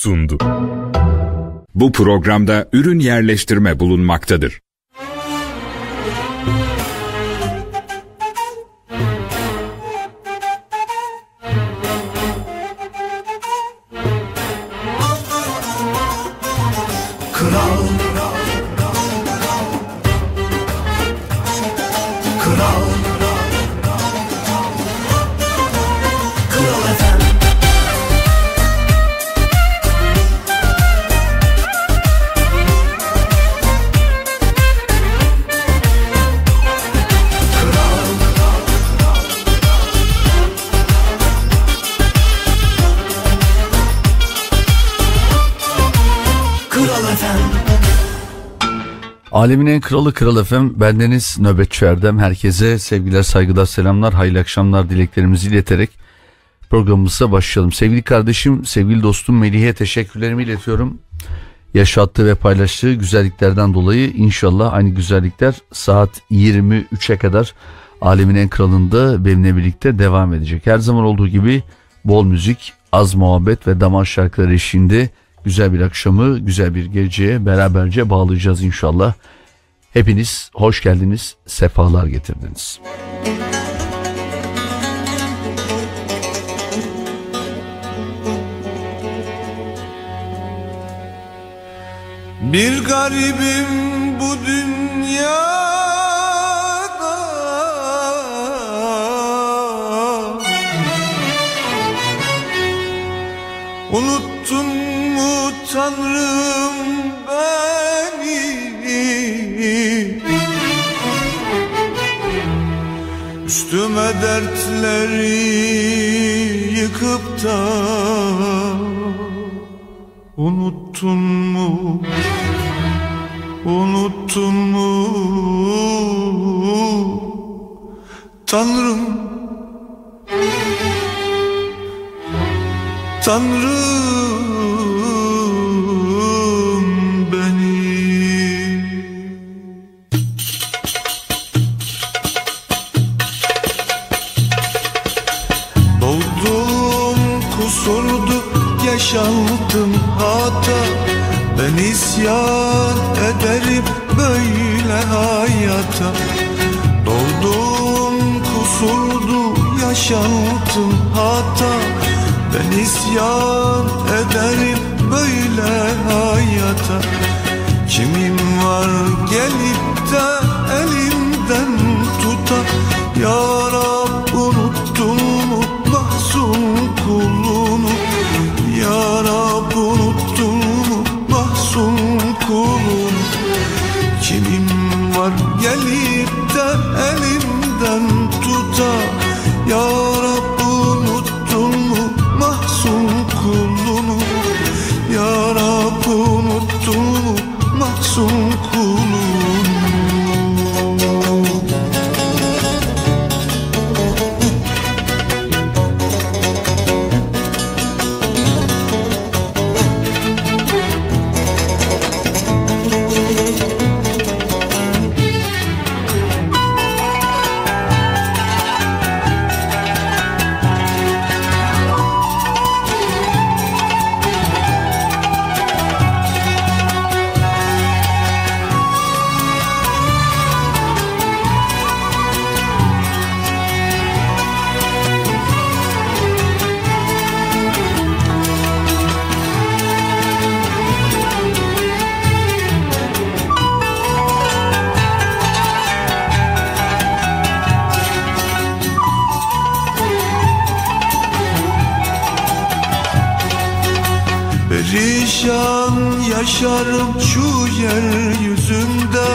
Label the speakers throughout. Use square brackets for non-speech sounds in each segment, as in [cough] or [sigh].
Speaker 1: sundu. Bu programda ürün yerleştirme bulunmaktadır.
Speaker 2: Alemin en kralı Kral Efem, bendeniz Nöbetçi Erdem. Herkese sevgiler, saygılar, selamlar, hayırlı akşamlar dileklerimizi ileterek programımıza başlayalım. Sevgili kardeşim, sevgili dostum Melih'e teşekkürlerimi iletiyorum. Yaşattığı ve paylaştığı güzelliklerden dolayı inşallah aynı güzellikler saat 23'e kadar Alemin en kralında benimle birlikte devam edecek. Her zaman olduğu gibi bol müzik, az muhabbet ve damar şarkıları eşliğinde güzel bir akşamı, güzel bir geceye beraberce bağlayacağız inşallah. Hepiniz hoş geldiniz, sefalar getirdiniz.
Speaker 3: Bir garibim bu dünyada Tanrım beni. Üstüme dertleri yıkıp da Unuttun mu? Unuttun mu? Tanrım. Tanrım yaşandım hata Ben isyan ederim böyle hayata. Doğdum kusurdu yaşandım hata Ben isyan ederim böyle hayata. Kimim var gelip de elimden tuta Ya Rab var yaşarım şu yeryüzünde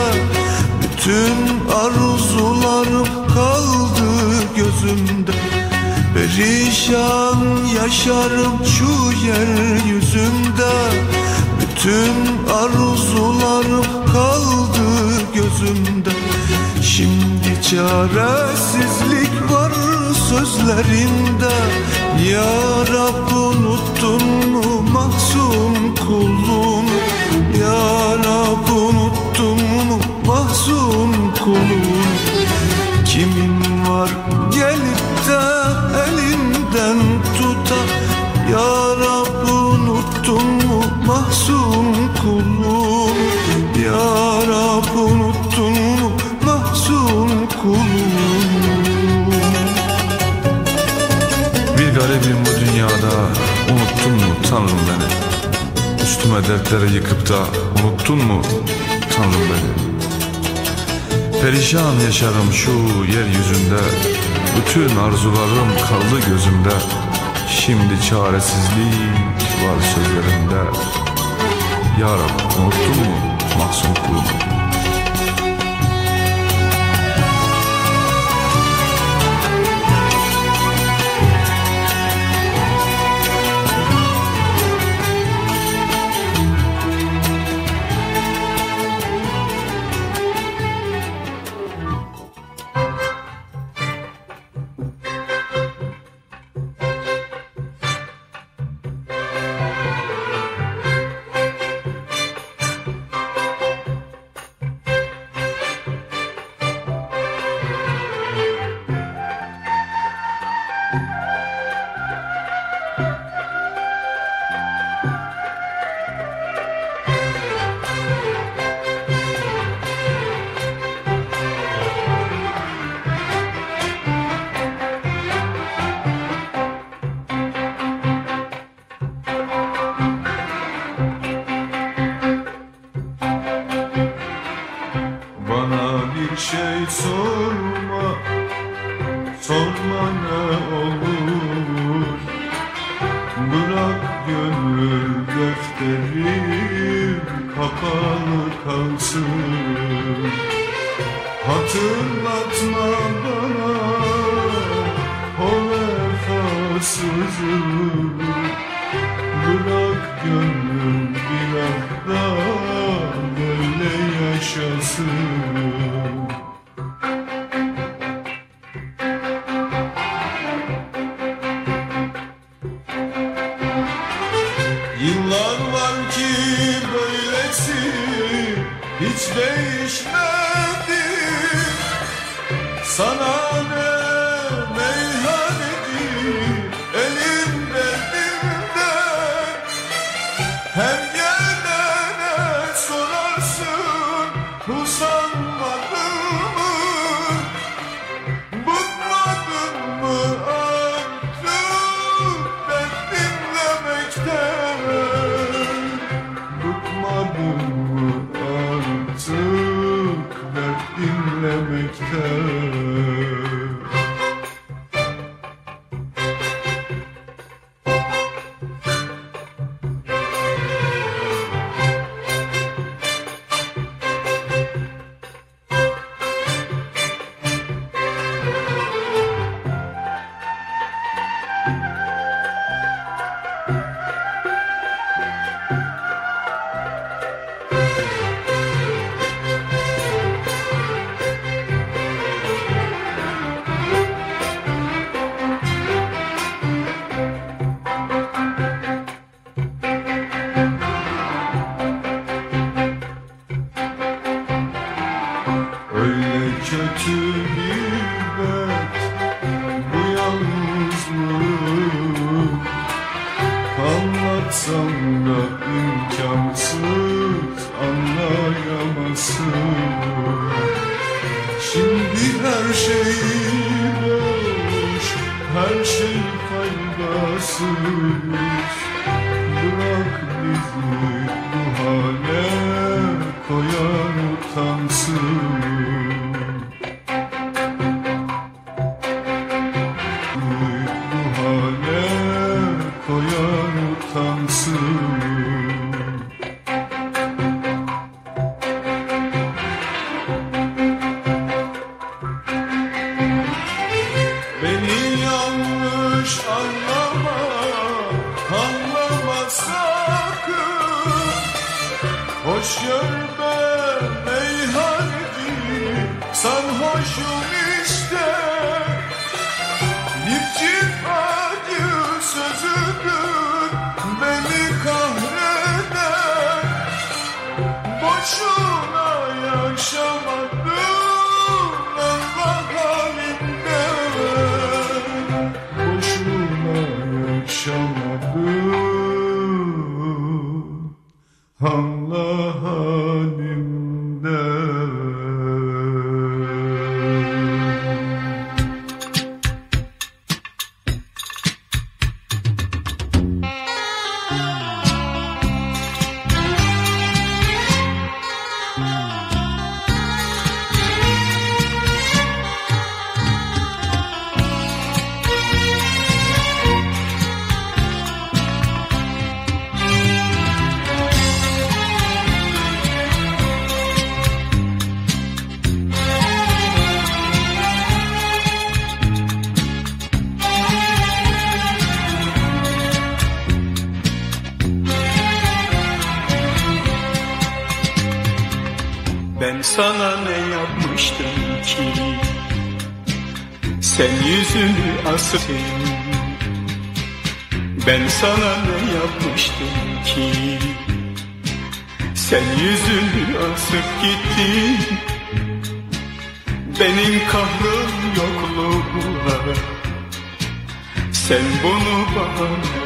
Speaker 3: Bütün arzularım kaldı gözümde. Perişan yaşarım şu yeryüzünde Bütün arzularım kaldı gözümde. Şimdi çaresizlik var sözlerinde. Ya Rab unuttun mu mahzun kulunu Ya Rab unuttun mu mahzun kulunu Kimin
Speaker 4: Üstüme dertleri yıkıp da unuttun mu Tanrım beni? Perişan yaşarım şu yeryüzünde. Bütün arzularım kaldı gözümde. Şimdi çaresizlik var sözlerimde. Ya Rab unuttun mu mahzun kulumu
Speaker 5: Hey. sana ne yapmıştım ki? Sen yüzünü asıp gittin. Benim kahrım yokluğuna Sen bunu bana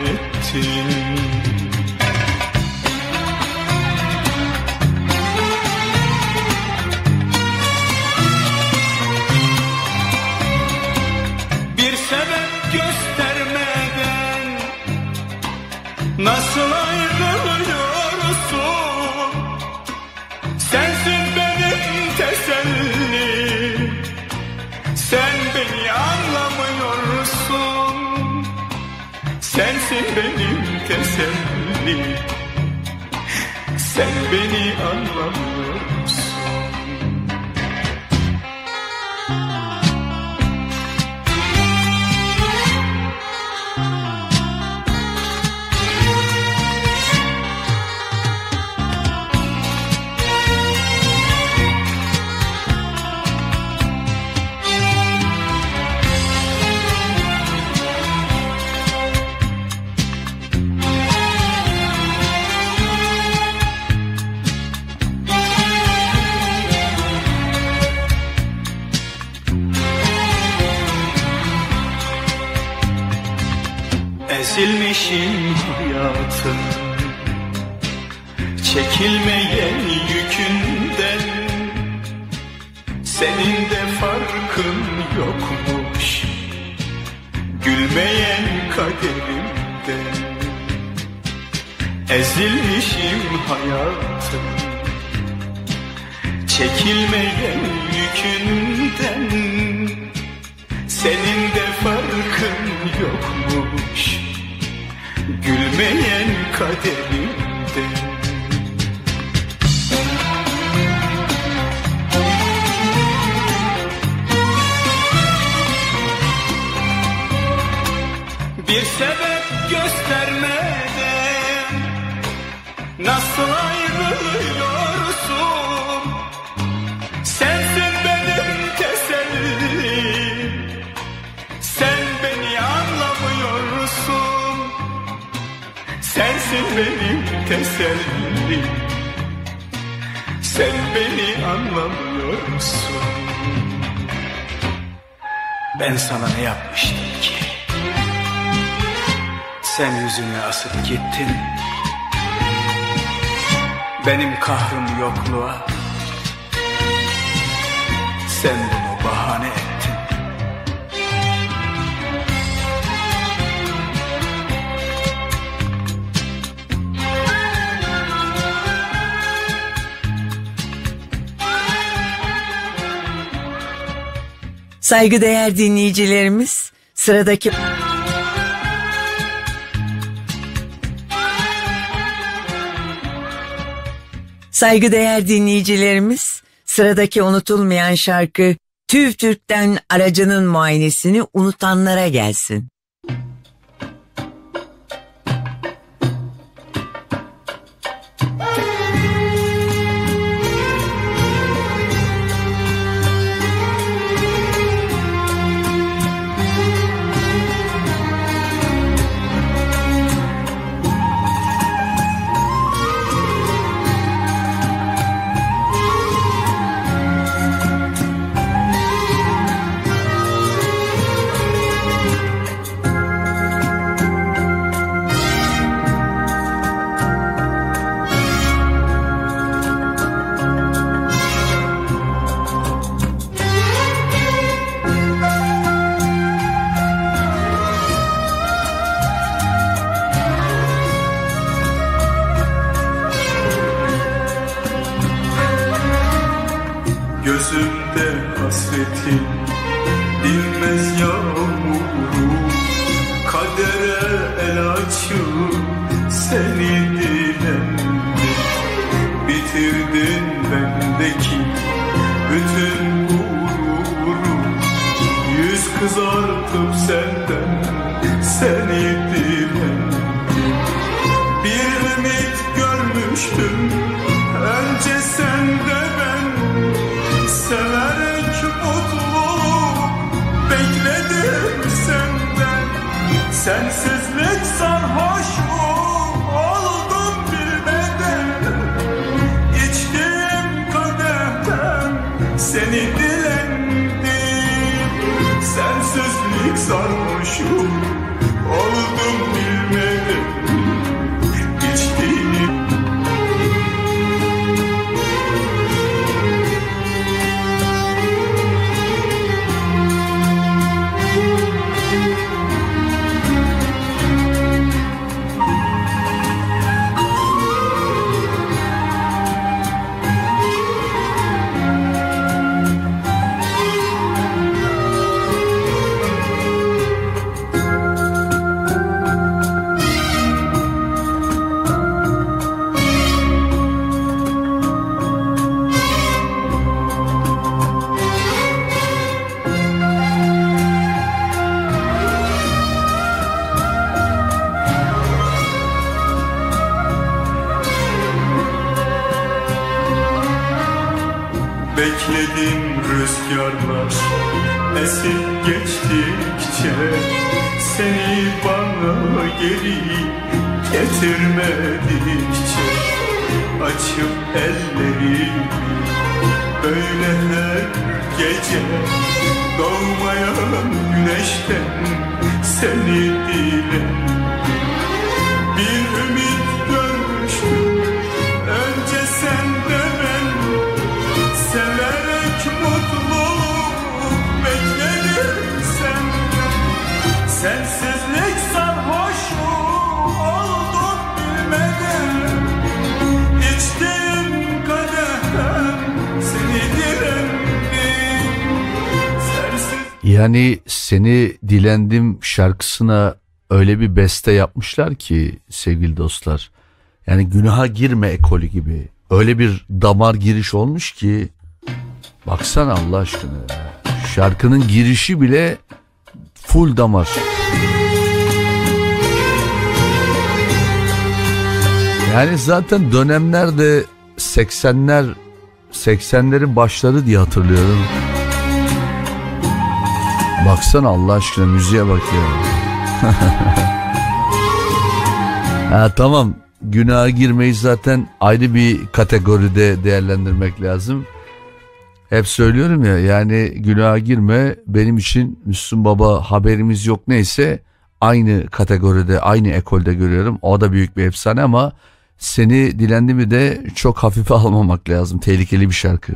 Speaker 5: benim tesellim. Sen beni anlamadın
Speaker 6: Saygıdeğer dinleyicilerimiz sıradaki... Saygıdeğer dinleyicilerimiz sıradaki unutulmayan şarkı TÜV TÜRK'ten aracının muayenesini unutanlara gelsin.
Speaker 5: Seni dilendim
Speaker 7: şarkısına öyle bir beste yapmışlar ki sevgili dostlar. Yani günaha girme ekolü gibi. Öyle bir damar giriş olmuş ki baksana Allah aşkına. Şarkının girişi bile full damar. Yani zaten dönemlerde 80'ler 80'lerin başları diye hatırlıyorum. Baksana Allah aşkına müziğe bak ya. [laughs] ha tamam günaha girmeyi zaten ayrı bir kategoride değerlendirmek lazım. Hep söylüyorum ya yani günaha girme benim için Müslüm Baba haberimiz yok neyse aynı kategoride aynı ekolde görüyorum. O da büyük bir efsane ama seni dilendi mi de çok hafife almamak lazım. Tehlikeli bir şarkı.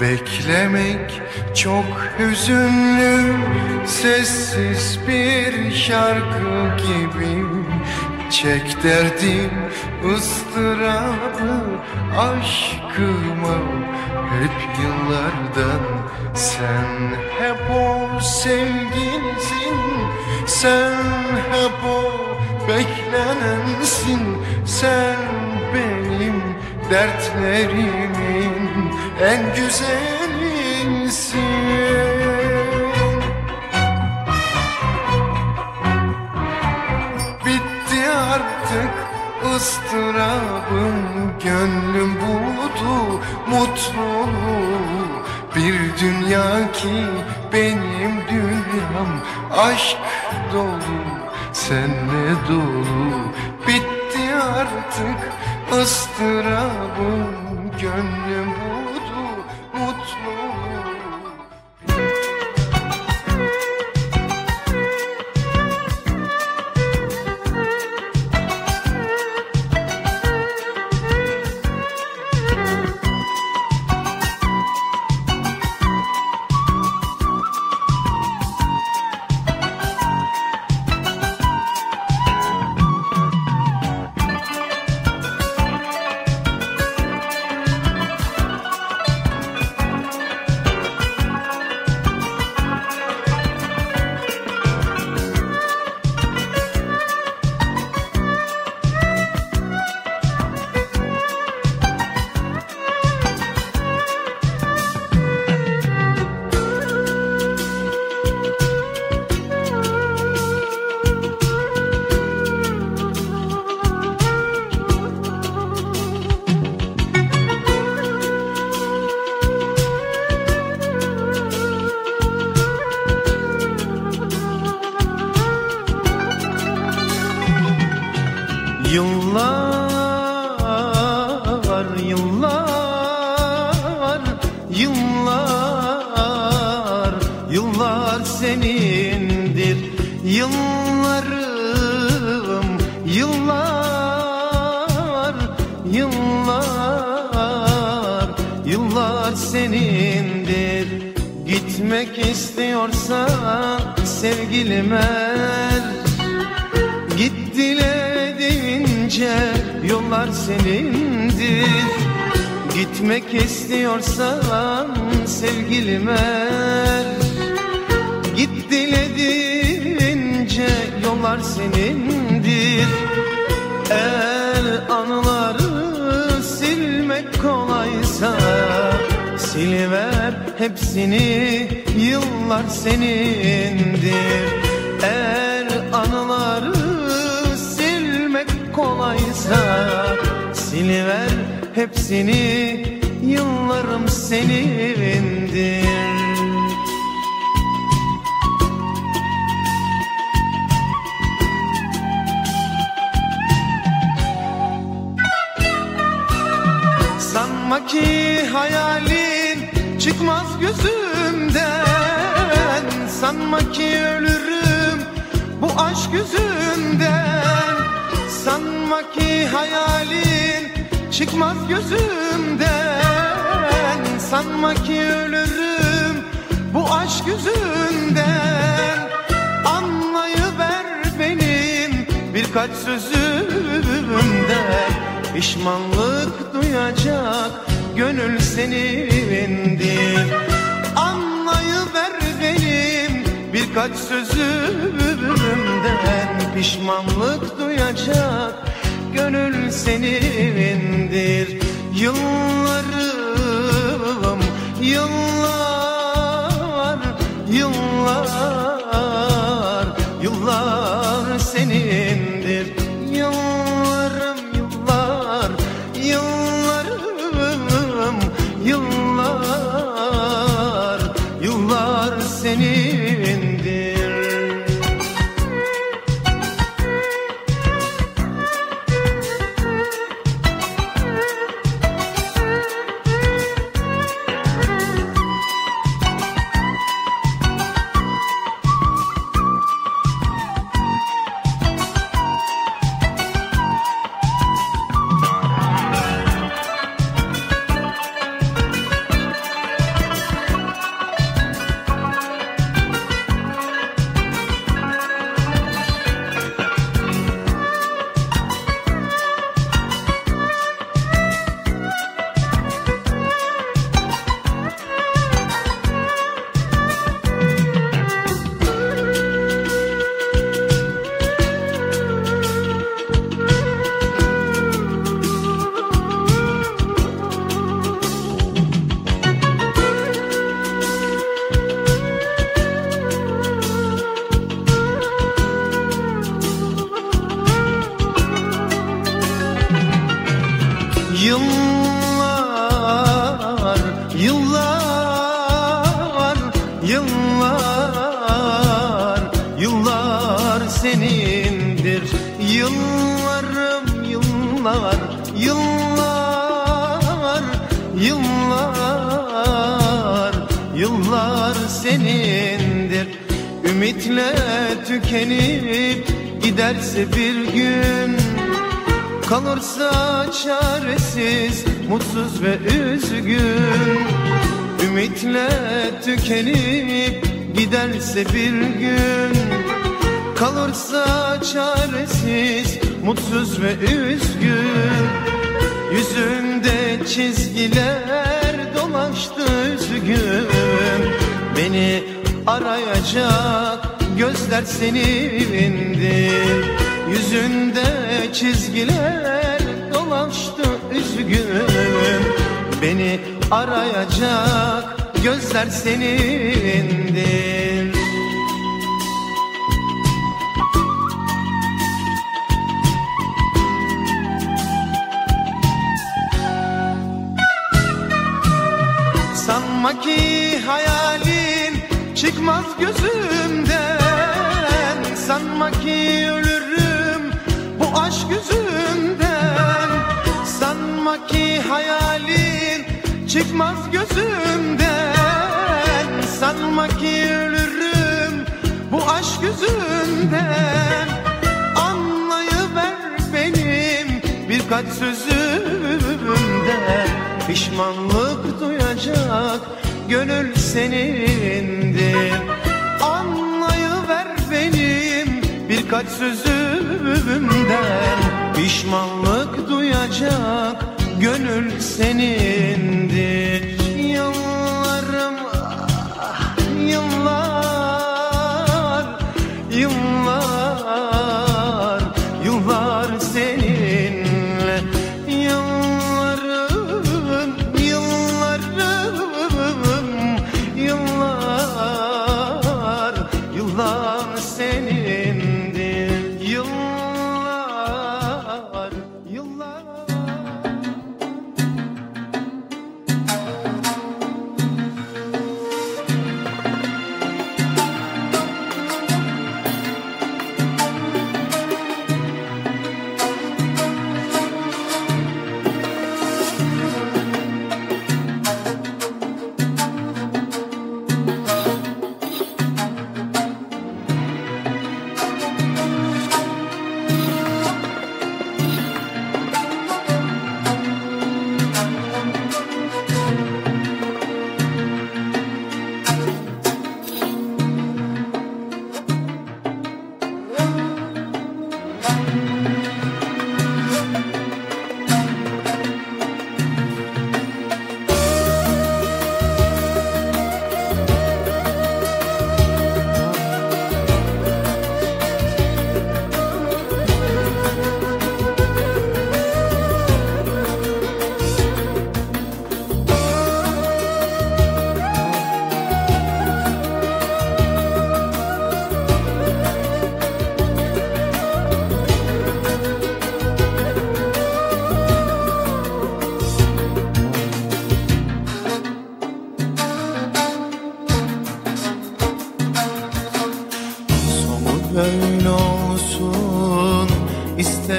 Speaker 7: Beklemek çok hüzünlü Sessiz bir şarkı gibi. Çek derdim ıstırabı Aşkıma hep yıllardan Sen hep o sevgilisin Sen hep o beklenensin. Sen benim dertlerimin en güzelisin Bitti artık ıstırabım Gönlüm buldu mutluluğu. Bir dünya ki benim dünyam Aşk dolu, senle dolu. Bitti artık ıstırabım Gönlüm buldu
Speaker 8: Sanma ki ölürüm bu aşk yüzünden. Anlayıver benim birkaç sözümden. Pişmanlık duyacak gönül senindir. Anlayıver benim birkaç sözümden. Pişmanlık duyacak gönül senindir. Yıllarım yıllar yıllar yıllar gözler senindir. Sanma ki hayalin çıkmaz gözümden. Sanma ki ölürüm bu aşk yüzünden. Sanma ki hayalin çıkmaz gözümden sanma ki ölürüm bu aşk yüzünden. Anlayıver benim birkaç sözümden. Pişmanlık duyacak gönül senindir. Anlayıver benim birkaç sözümden. Pişmanlık duyacak gönül senindir.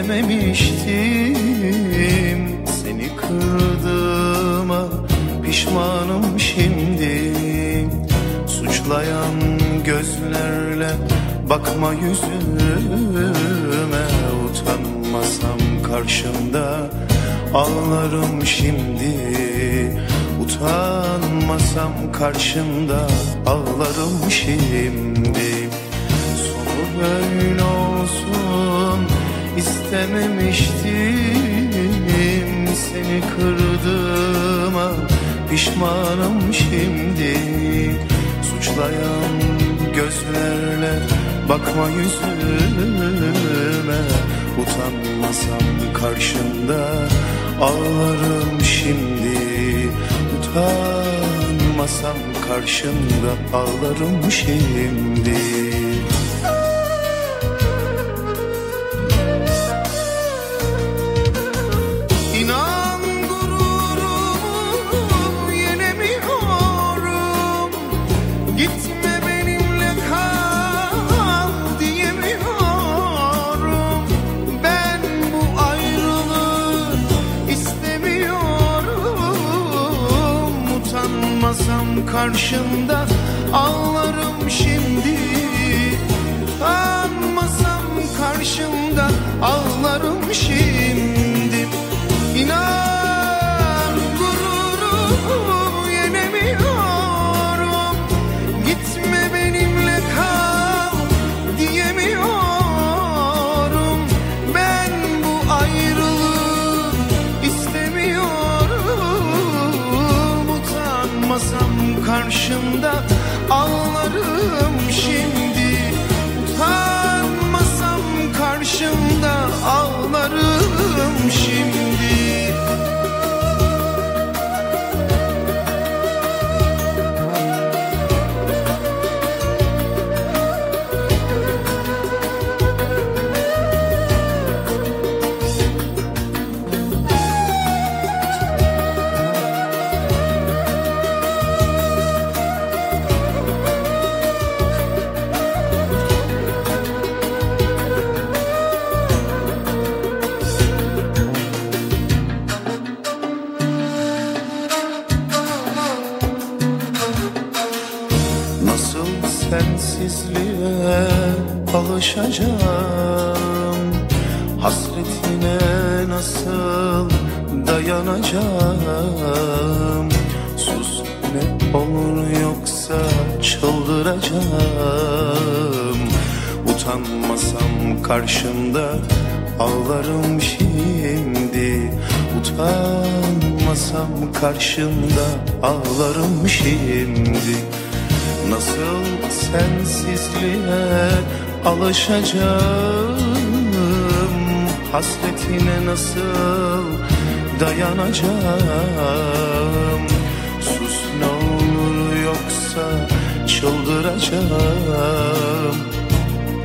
Speaker 8: me başında ağlarım şimdi şimdi
Speaker 7: alışacağım Hasretine nasıl dayanacağım? Sus ne olur yoksa çıldıracağım. Utanmasam karşında ağlarım şimdi. Utanmasam karşında ağlarım şimdi. Nasıl sensizliğe alışacağım. Hasretine nasıl dayanacağım? Sus ne olur yoksa çıldıracağım.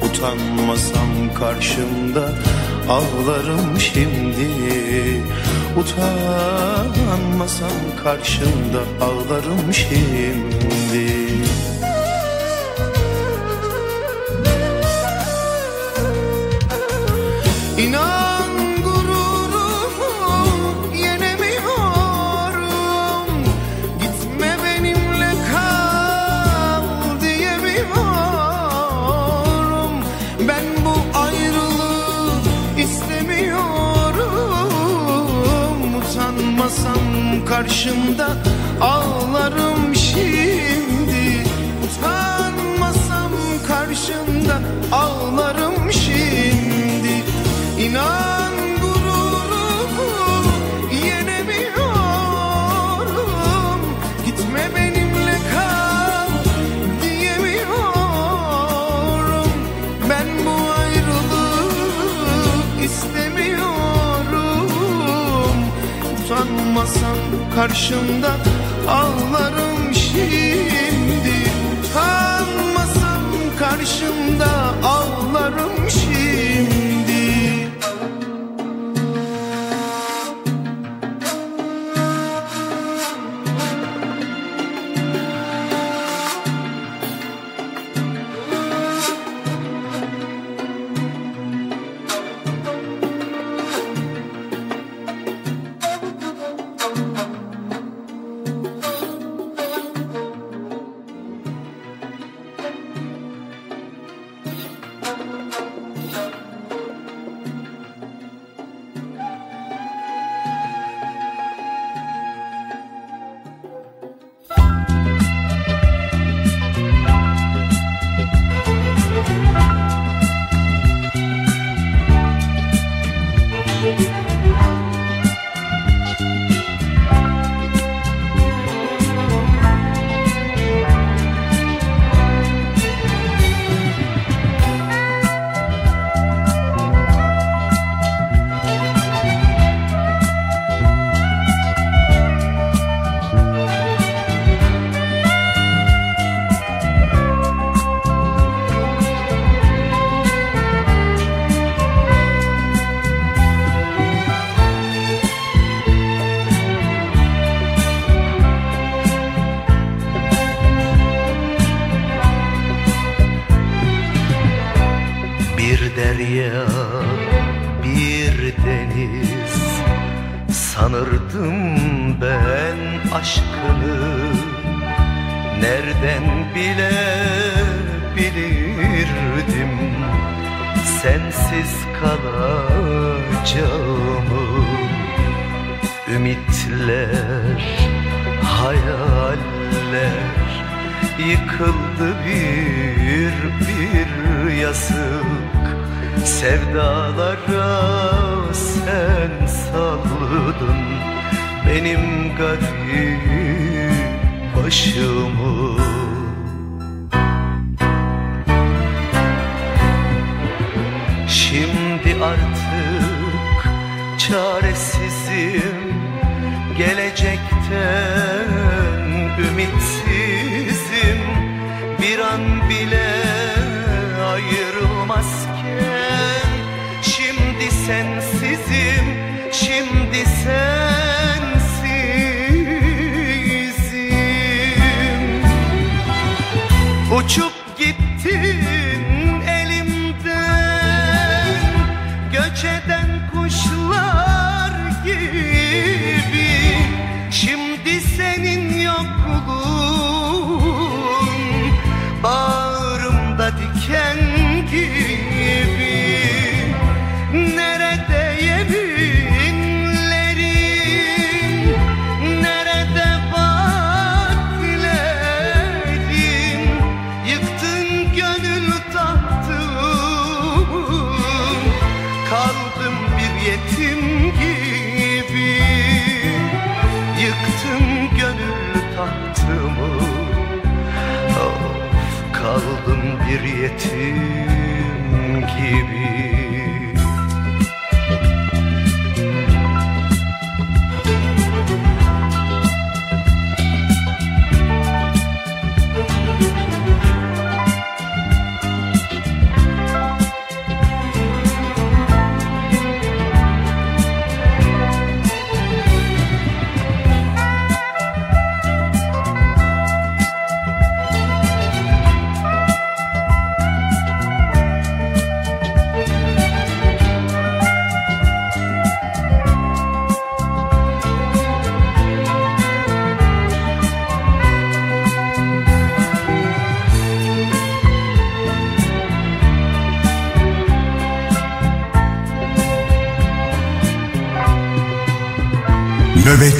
Speaker 7: Utanmasam karşımda ağlarım şimdi. Utanmasam karşımda ağlarım şimdi karşımda karşımda ağlarım şimdi. Utanmasam karşımda ağlarım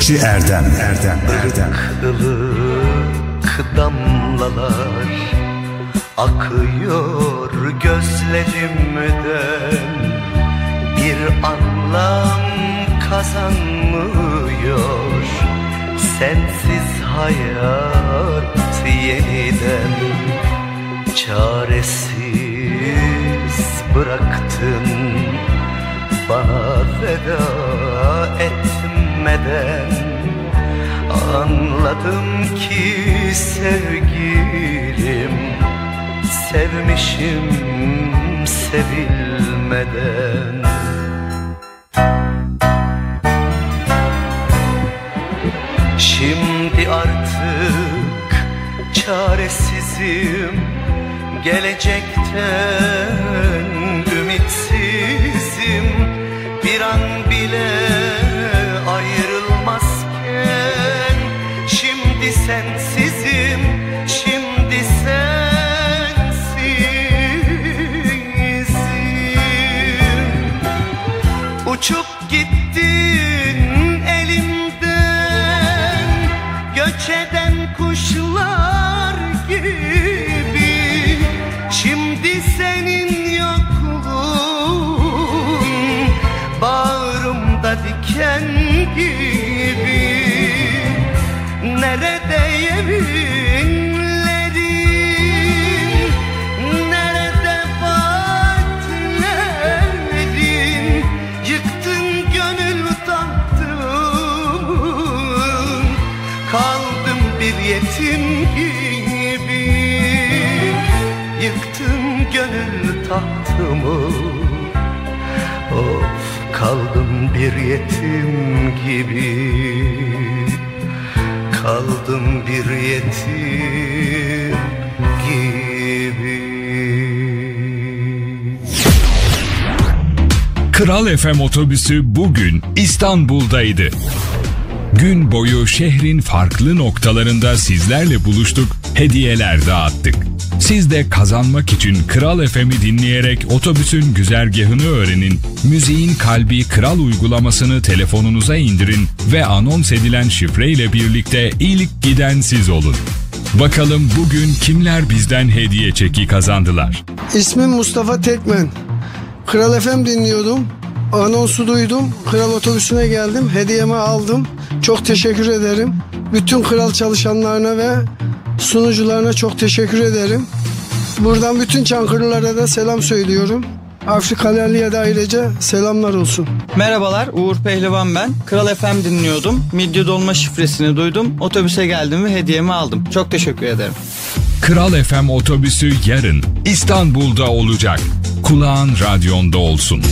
Speaker 9: Nöbetçi Erdem. Erdem Erdem.
Speaker 8: Ilık damlalar akıyor gözlerimden. Bir anlam kazanmıyor sensiz hayat yeniden. Çaresiz bıraktın bana veda etmeden Anladım ki sevgilim Sevmişim sevilmeden. Şimdi artık çaresizim Gelecekten Şimdi bir yetim gibi Kaldım bir yetim gibi
Speaker 1: Kral FM otobüsü bugün İstanbul'daydı. Gün boyu şehrin farklı noktalarında sizlerle buluştuk, hediyeler dağıttık. Siz de kazanmak için Kral FM'i dinleyerek otobüsün güzergahını öğrenin. Müziğin kalbi Kral uygulamasını telefonunuza indirin ve anons edilen şifreyle birlikte ilk giden siz olun. Bakalım bugün kimler bizden hediye çeki kazandılar?
Speaker 10: İsmim Mustafa Tekmen. Kral FM dinliyordum. Anonsu duydum. Kral otobüsüne geldim. Hediyemi aldım. Çok teşekkür ederim. Bütün kral çalışanlarına ve sunucularına çok teşekkür ederim. Buradan bütün Çankırılara da selam söylüyorum. Afrikalıya da ayrıca selamlar olsun.
Speaker 11: Merhabalar Uğur Pehlivan ben. Kral FM dinliyordum. Midye dolma şifresini duydum. Otobüse geldim ve hediyemi aldım. Çok teşekkür ederim.
Speaker 1: Kral FM otobüsü yarın İstanbul'da olacak. Kulağın radyonda olsun.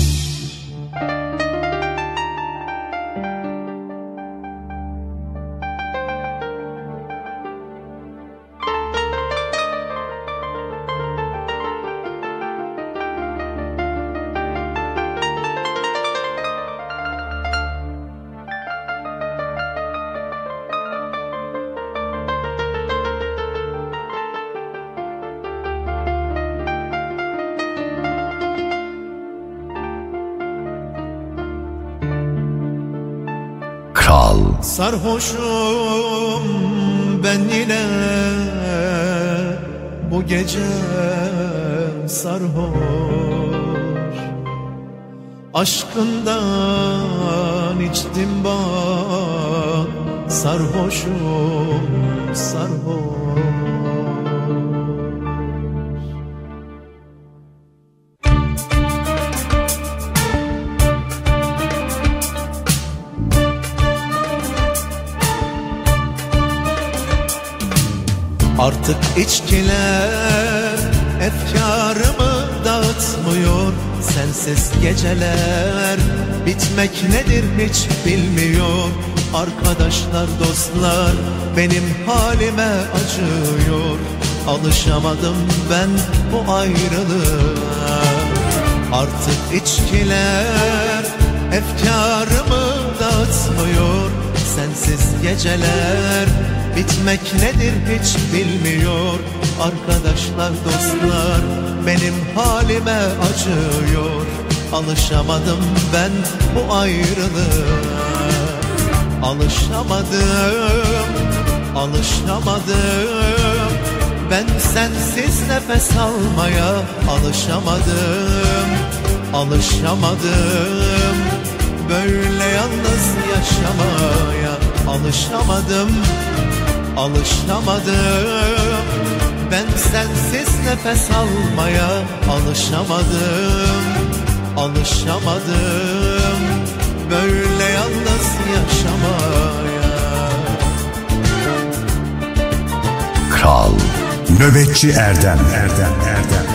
Speaker 12: Sarhoşum ben yine bu gece sarhoş. Aşkından içtim bak. Sarhoşum sarhoş Artık içkiler efkarımı dağıtmıyor. Sensiz geceler bitmek nedir hiç bilmiyor. Arkadaşlar dostlar benim halime acıyor. Alışamadım ben bu ayrılığa. Artık içkiler efkarımı dağıtmıyor. Sensiz geceler bitmek nedir hiç bilmiyor. Arkadaşlar dostlar benim halime acıyor. Alışamadım ben bu ayrılığa. Alışamadım, alışamadım. Ben sensiz nefes almaya alışamadım. Alışamadım. Böyle yalnız yaşamaya alışamadım Alışamadım Ben sensiz nefes almaya alışamadım Alışamadım Böyle yalnız yaşamaya
Speaker 9: Kral. Nöbetçi Erdem Erdem Erdem.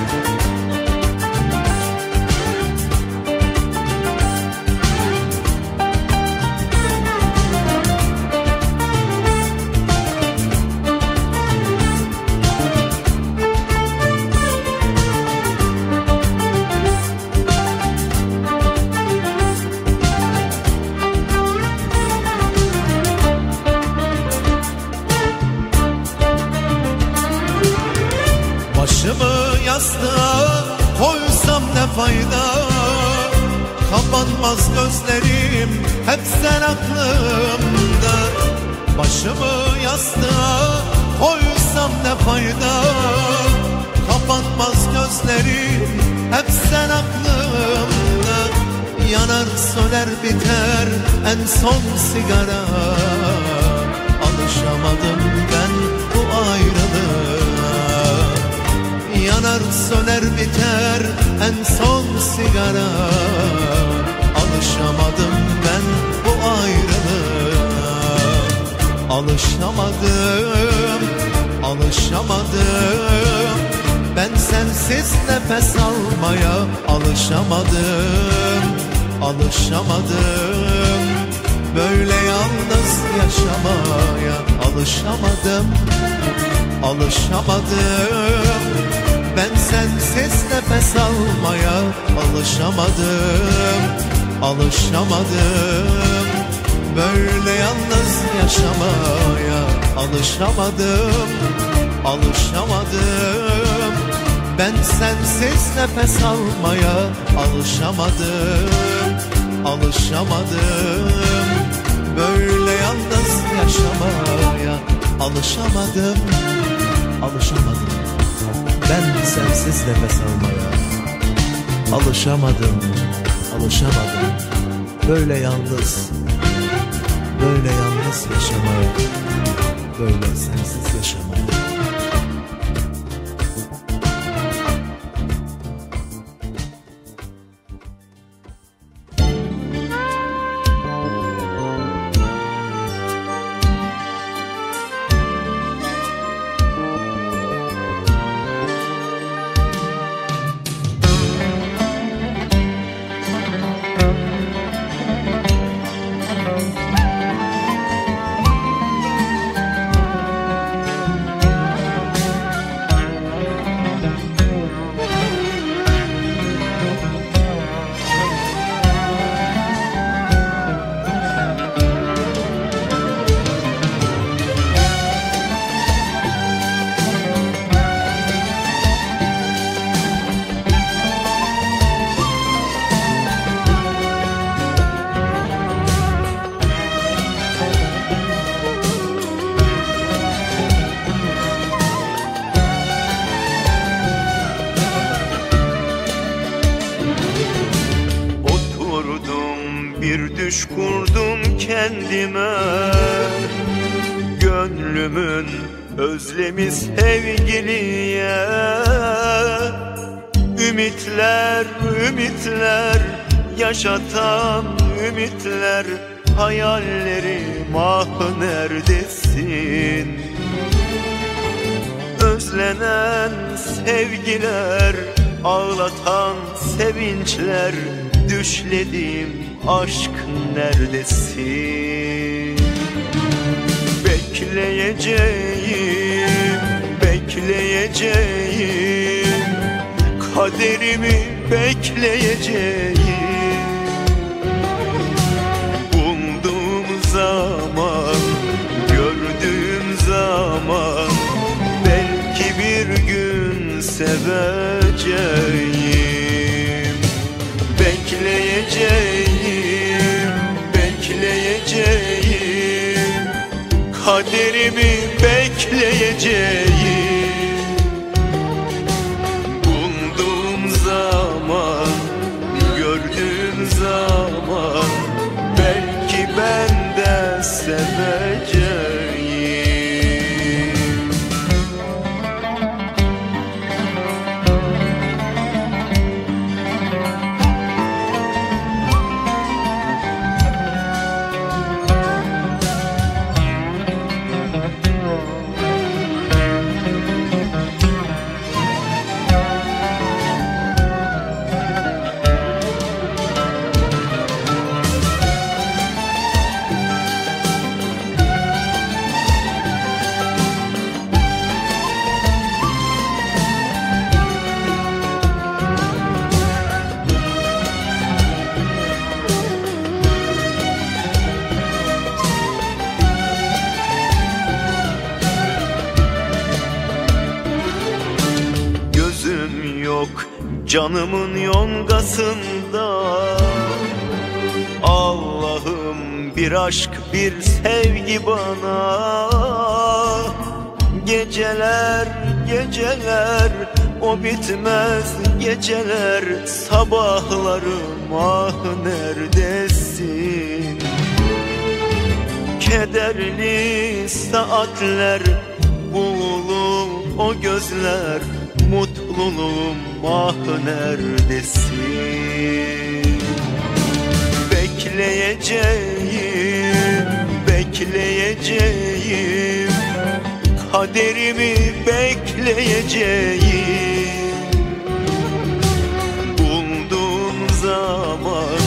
Speaker 12: Sen aklımda. Başımı yastığa koysam ne fayda? Kapanmaz gözlerim hep sen aklımda. Yanar söner biter en son sigara. Alışamadım ben bu ayrılığa. Yanar söner biter en son sigara. Alışamadım ben Alışamadım, alışamadım. Ben sensiz nefes almaya alışamadım Alışamadım. Böyle yalnız yaşamaya alışamadım Alışamadım. Ben sensiz nefes almaya alışamadım Alışamadım Böyle yalnız yaşamaya alışamadım
Speaker 4: alışamadım. Ben sensiz nefes almaya alışamadım Alışamadım. Böyle yalnız yaşamaya alışamadım Alışamadım. Ben sensiz nefes almaya Alışamadım Alışamadım. Böyle yalnız Böyle yalnız yaşamaya Böyle sensiz yaşamaya
Speaker 13: Geceler o bitmez geceler. Sabahlarım ah neredesin? Kederli saatler Buğulu o gözler. Mutluluğum ah neredesin? Bekleyeceğim Bekleyeceğim Kaderimi bekleyeceğim. Bulduğum zaman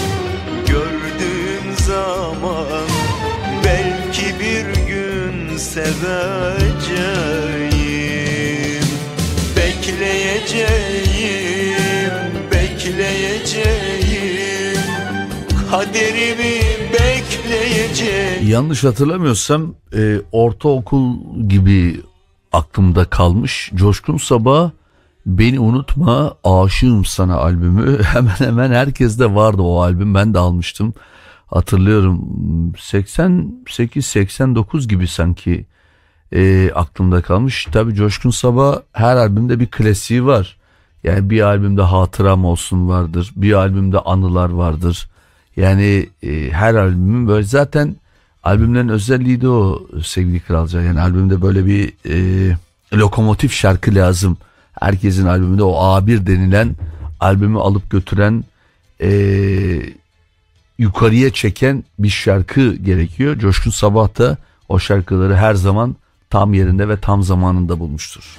Speaker 13: Gördüğüm zaman Belki bir gün seveceğim. Bekleyeceğim, bekleyeceğim. Kaderimi bekleyeceğim
Speaker 2: Yanlış hatırlamıyorsam e, ortaokul gibi aklımda kalmış. Coşkun Sabah Beni Unutma Aşığım Sana albümü [laughs] hemen hemen herkeste vardı o albüm ben de almıştım. Hatırlıyorum 88-89 gibi sanki e, aklımda kalmış. Tabi Coşkun Sabah her albümde bir klasiği var. Yani bir albümde hatıram olsun vardır. Bir albümde anılar vardır. Yani e, her albümün böyle zaten albümlerin özelliği de o sevgili Kralca. Yani albümde böyle bir e, lokomotif şarkı lazım. Herkesin albümünde o A1 denilen albümü alıp götüren e, yukarıya çeken bir şarkı gerekiyor. Coşkun Sabah da o şarkıları her zaman tam yerinde ve tam zamanında bulmuştur.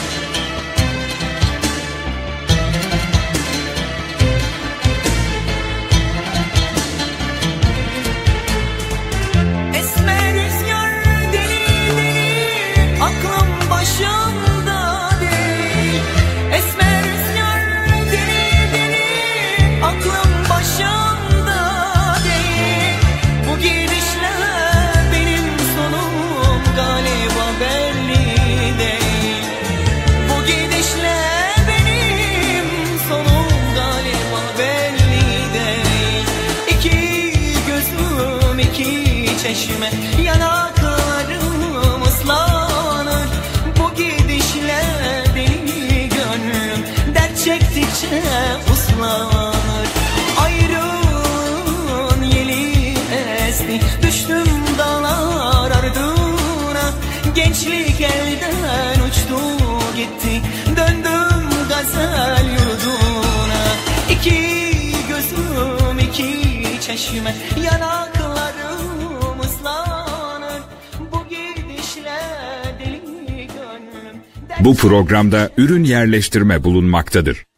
Speaker 14: esti düştüm dağlar ardına. Gençlik elden uçtu gitti döndüm gazel yurduna. İki gözüm iki çeşme yanaklarım ıslanır Bu gidişle deli gönlüm
Speaker 1: Bu programda ürün yerleştirme bulunmaktadır.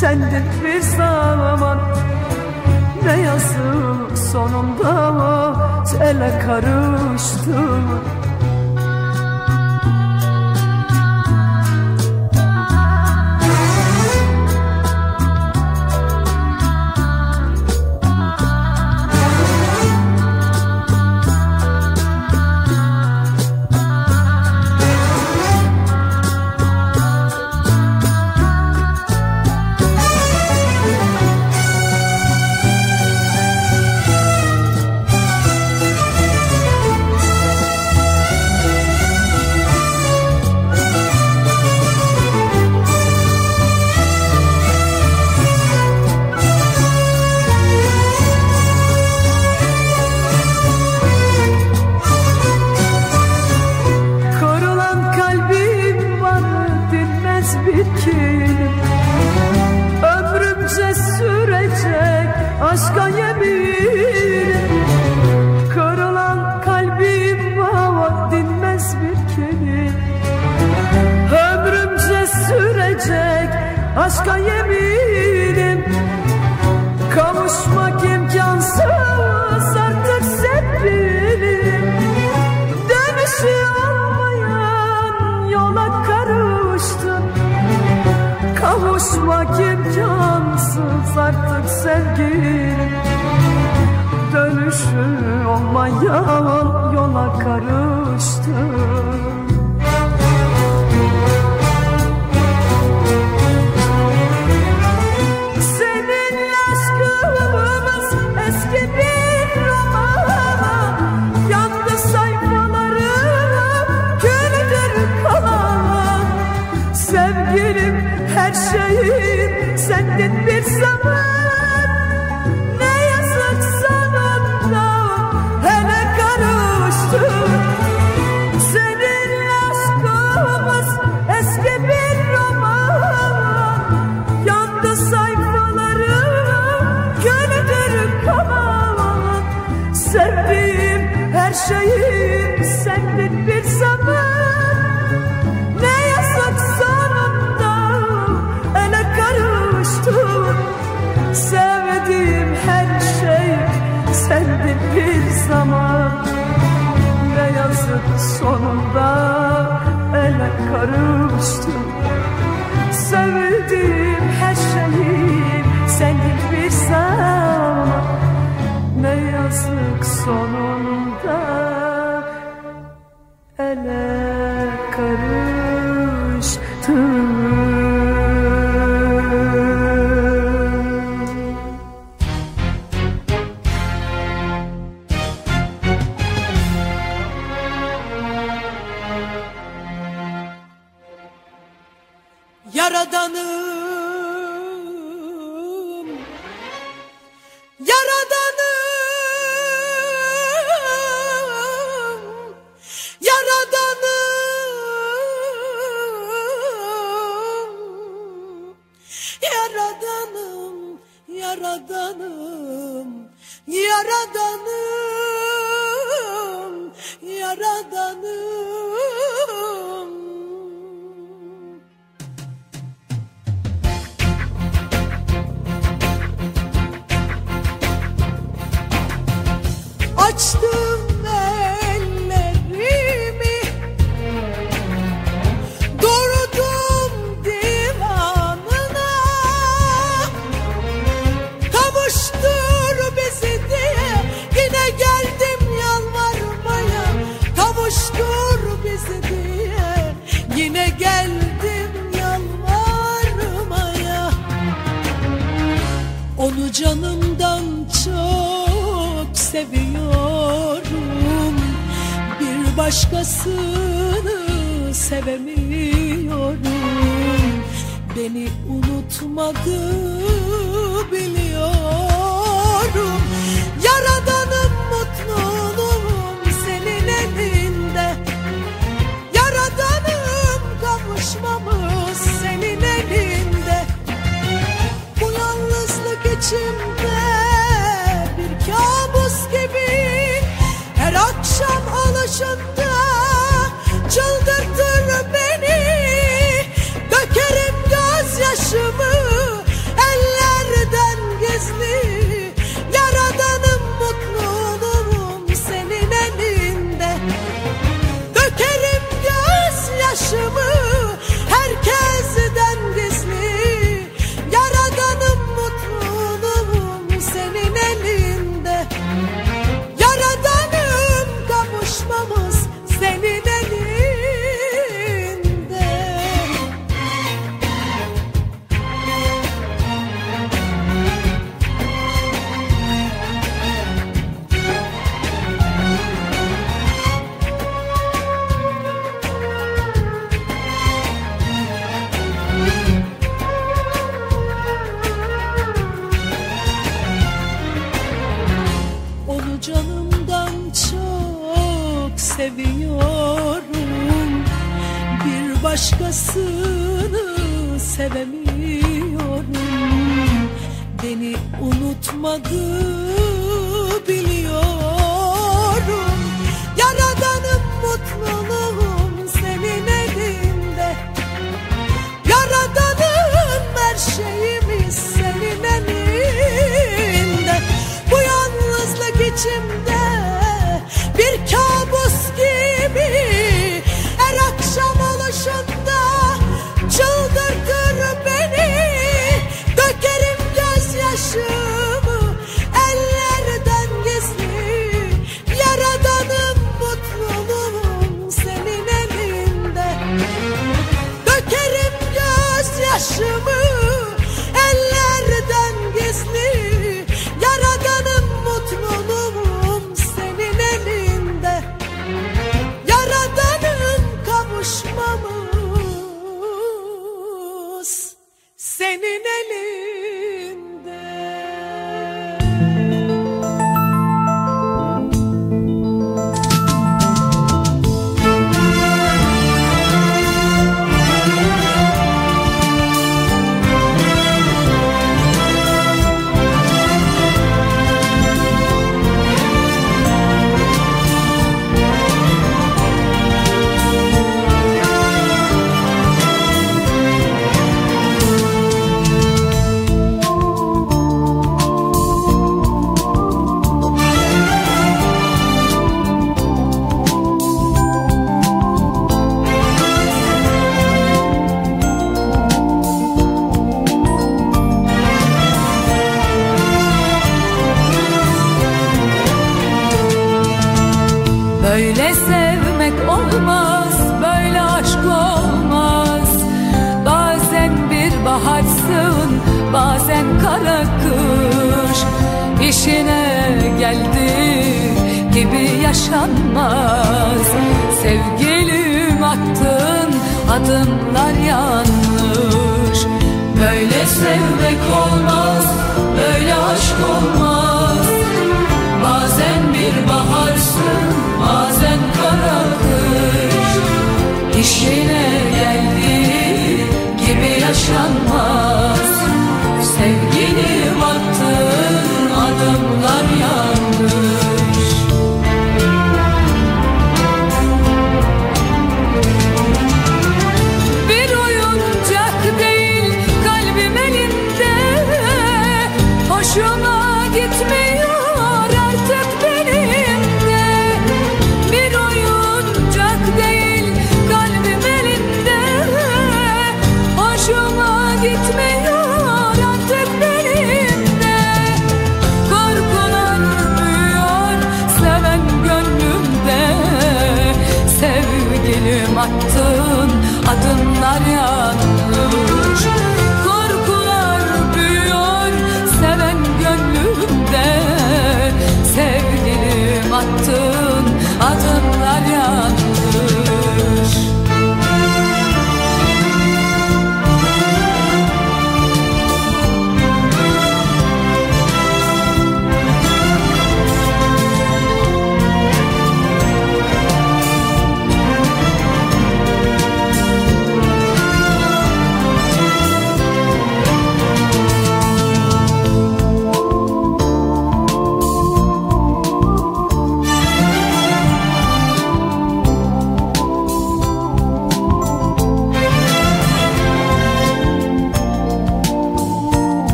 Speaker 15: Sendin bir zaman Ne yazık sonunda Ele karıştım touch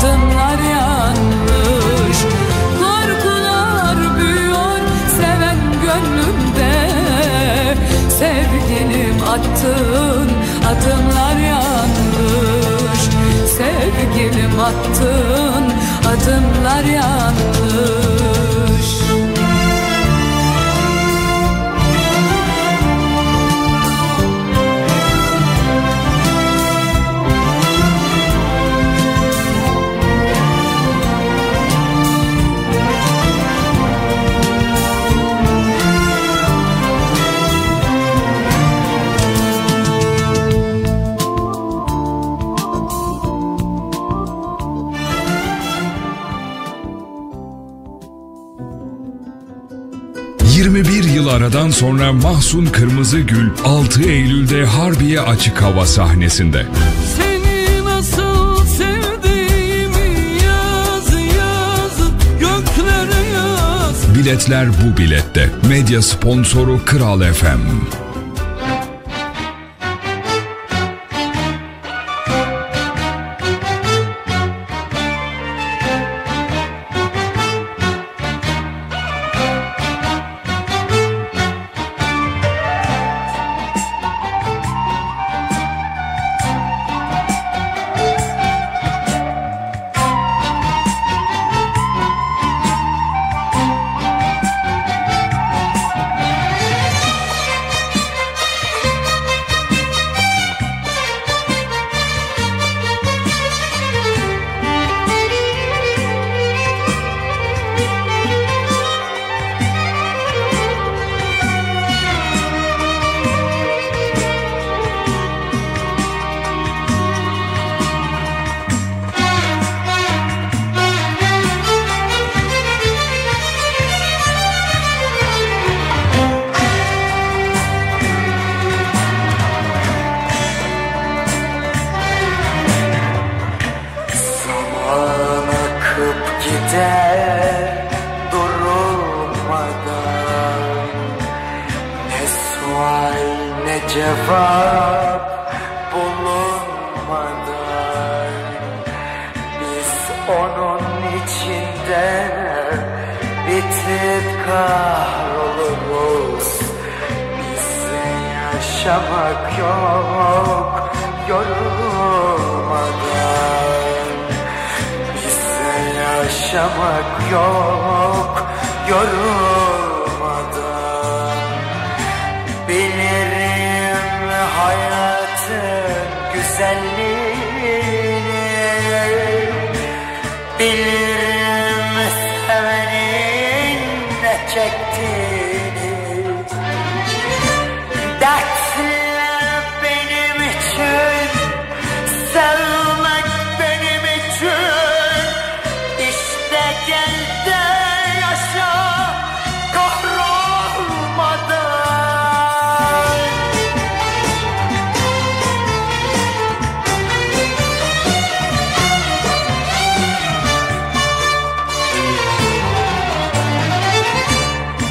Speaker 15: kadınlar yanmış Korkular büyüyor seven gönlümde. Sevgilim attın adımlar yanmış. Sevgilim attın adımlar
Speaker 16: yanmış. aradan sonra Mahsun Kırmızıgül 6 Eylül'de Harbiye Açık Hava sahnesinde. Biletler bu bilette. Medya sponsoru Kral FM.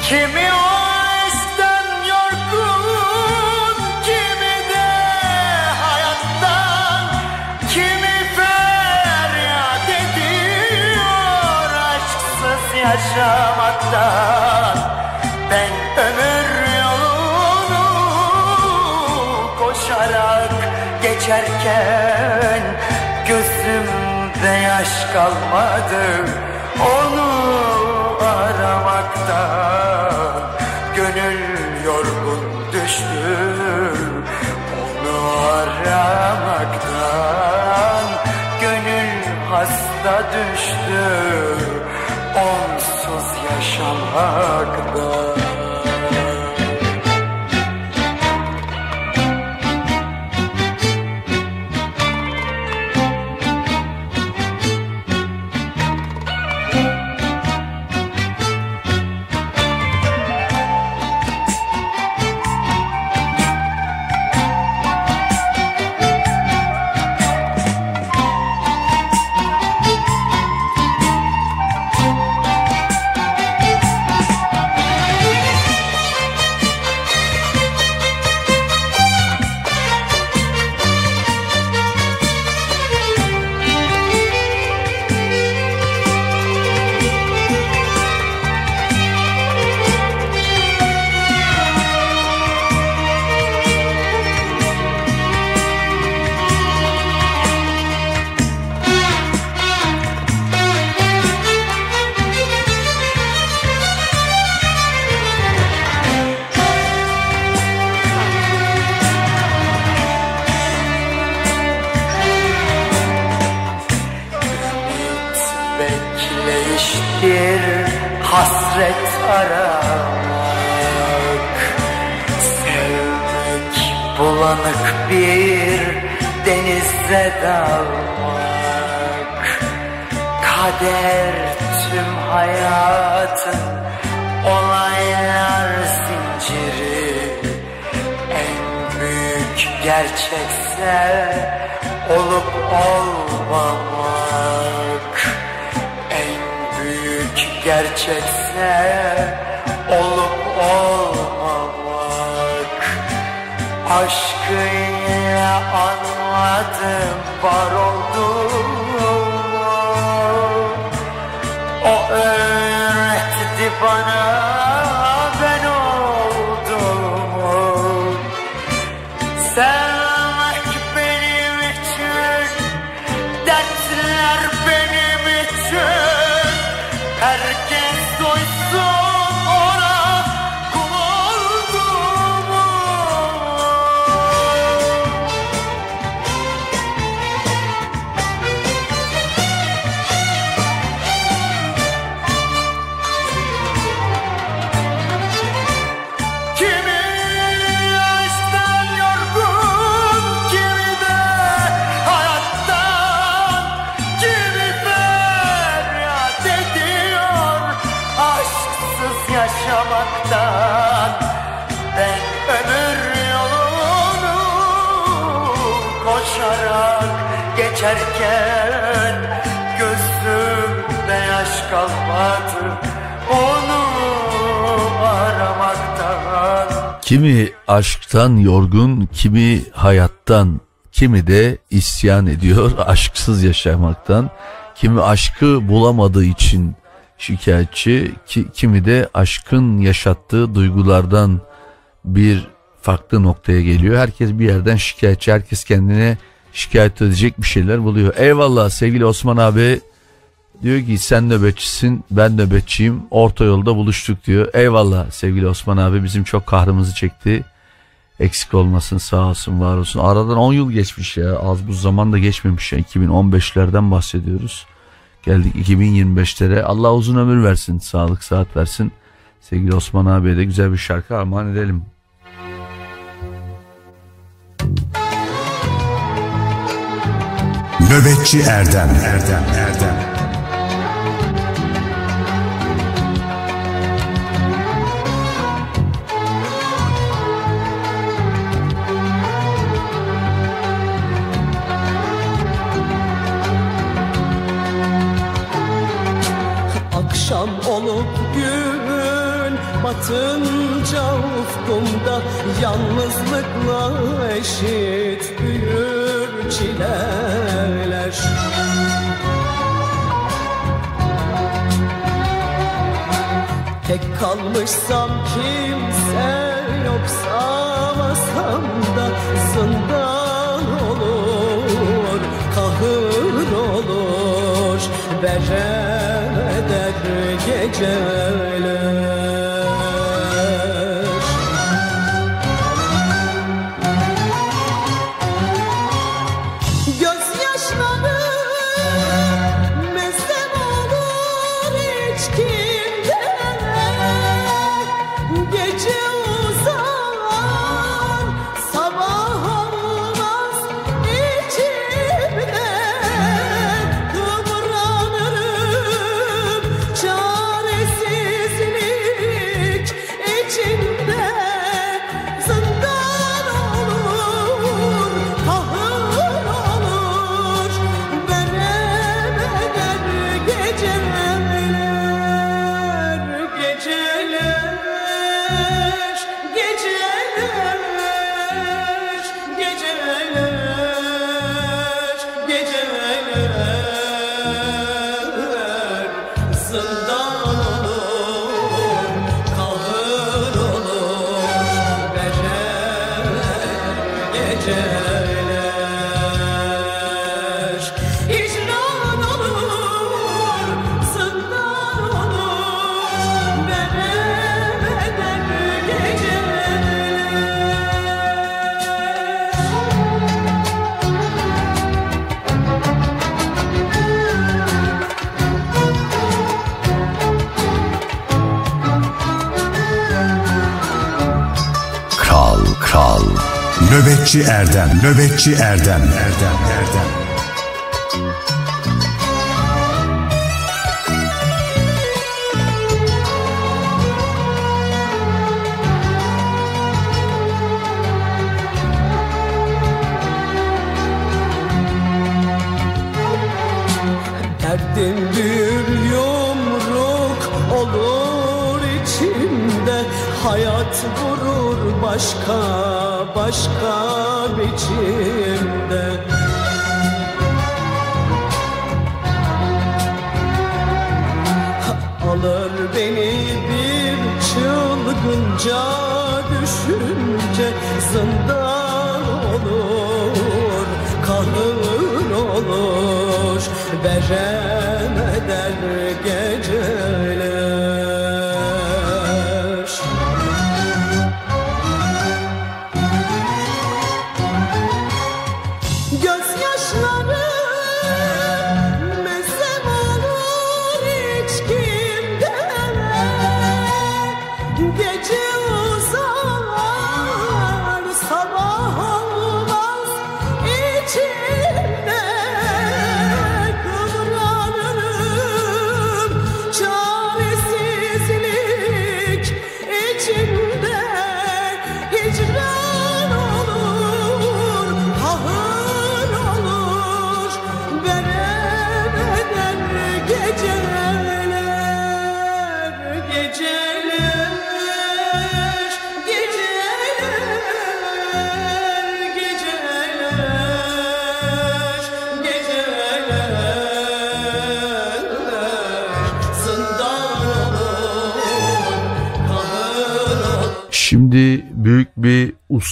Speaker 16: Kimi o aşktan yorgun Kimi de hayattan Kimi feryat ediyor Aşksız yaşamaktan. Ben ömür yolunu Koşarak geçerken Gözümde yaş kalmadı Onu aramaktan aramaktan Gönül hasta düştü Onsuz yaşamaktan Kimi aşktan yorgun, kimi hayattan, kimi
Speaker 2: de isyan ediyor [laughs] aşksız yaşamaktan. Kimi aşkı bulamadığı için şikayetçi, ki, kimi de aşkın yaşattığı duygulardan bir farklı noktaya geliyor. Herkes bir yerden şikayetçi, herkes kendine şikayet edecek bir şeyler buluyor. Eyvallah sevgili Osman abi. Diyor ki sen nöbetçisin ben nöbetçiyim orta yolda buluştuk diyor. Eyvallah sevgili Osman abi bizim çok kahrımızı çekti. Eksik olmasın sağ olsun var olsun. Aradan 10 yıl geçmiş ya az bu zaman da geçmemiş ya 2015'lerden bahsediyoruz. Geldik 2025'lere Allah uzun ömür versin sağlık saat versin. Sevgili Osman abiye de güzel bir şarkı armağan edelim.
Speaker 17: Nöbetçi Erdem Erdem Erdem
Speaker 18: batınca ufkumda Yalnızlıkla eşit büyür çileler. Tek kalmışsam kimse yoksa masamda Zindan olur, kahır olur. Verem eder geceler
Speaker 17: Nöbetçi Erdem Nöbetçi Erdem. Erdem Erdem
Speaker 18: Derdim bir yumruk olur içimde. Hayat vurur başka başka biçimde Alır beni bir çılgınca düşünce Zindan olur, kahır olur Verem eder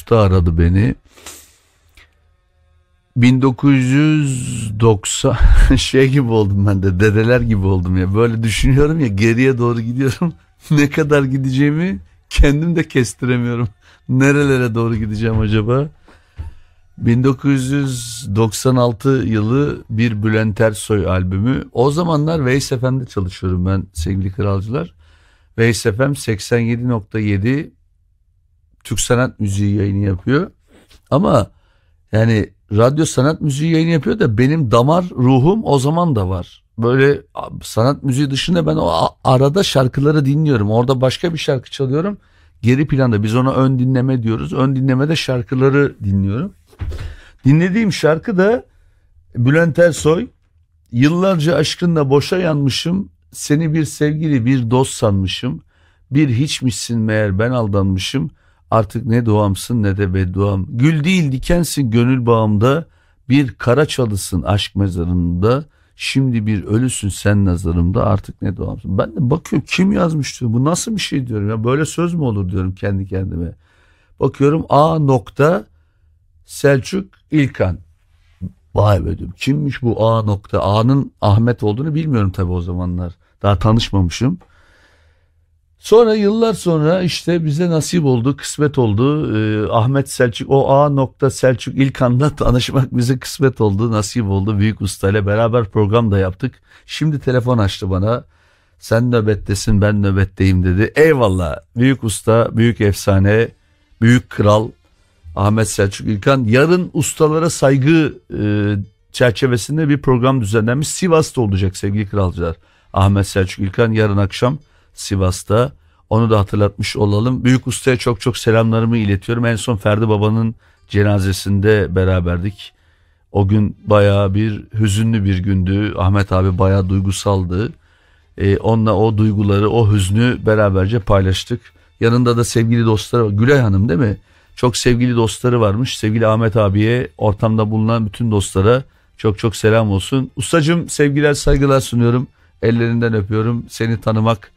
Speaker 2: Usta aradı beni. 1990 [laughs] şey gibi oldum ben de dedeler gibi oldum ya. Böyle düşünüyorum ya geriye doğru gidiyorum. [laughs] ne kadar gideceğimi kendim de kestiremiyorum. Nerelere doğru gideceğim acaba? 1996 yılı bir Bülent Ersoy albümü. O zamanlar Veys FM'de çalışıyorum ben sevgili kralcılar. Veys FM 87.7 Türk sanat müziği yayını yapıyor. Ama yani radyo sanat müziği yayını yapıyor da benim damar ruhum o zaman da var. Böyle sanat müziği dışında ben o arada şarkıları dinliyorum. Orada başka bir şarkı çalıyorum. Geri planda biz ona ön dinleme diyoruz. Ön dinlemede şarkıları dinliyorum. Dinlediğim şarkı da Bülent Ersoy. Yıllarca aşkınla boşa yanmışım. Seni bir sevgili bir dost sanmışım. Bir hiçmişsin meğer ben aldanmışım. Artık ne duamsın ne de bedduam. Gül değil dikensin gönül bağımda. Bir kara çalısın aşk mezarında. Şimdi bir ölüsün sen nazarımda artık ne duamsın. Ben de bakıyorum kim yazmış diyor. Bu nasıl bir şey diyorum ya böyle söz mü olur diyorum kendi kendime. Bakıyorum A nokta Selçuk İlkan. Vay be diyorum. Kimmiş bu A nokta? A'nın Ahmet olduğunu bilmiyorum tabii o zamanlar. Daha tanışmamışım. Sonra yıllar sonra işte bize nasip oldu, kısmet oldu. Ee, Ahmet Selçuk, o A nokta Selçuk İlkan'la [laughs] tanışmak bize kısmet oldu, nasip oldu. Büyük Usta beraber program da yaptık. Şimdi telefon açtı bana. Sen nöbettesin, ben nöbetteyim dedi. Eyvallah. Büyük Usta, büyük efsane, büyük kral Ahmet Selçuk İlkan. Yarın ustalara saygı e, çerçevesinde bir program düzenlenmiş. Sivas'ta olacak sevgili kralcılar. Ahmet Selçuk İlkan yarın akşam Sivas'ta. Onu da hatırlatmış olalım. Büyük ustaya çok çok selamlarımı iletiyorum. En son Ferdi Baba'nın cenazesinde beraberdik. O gün bayağı bir hüzünlü bir gündü. Ahmet abi bayağı duygusaldı. Ee, onunla o duyguları, o hüznü beraberce paylaştık. Yanında da sevgili dostları. Gülay Hanım değil mi? Çok sevgili dostları varmış. Sevgili Ahmet abiye, ortamda bulunan bütün dostlara çok çok selam olsun. Ustacım sevgiler saygılar sunuyorum. Ellerinden öpüyorum. Seni tanımak,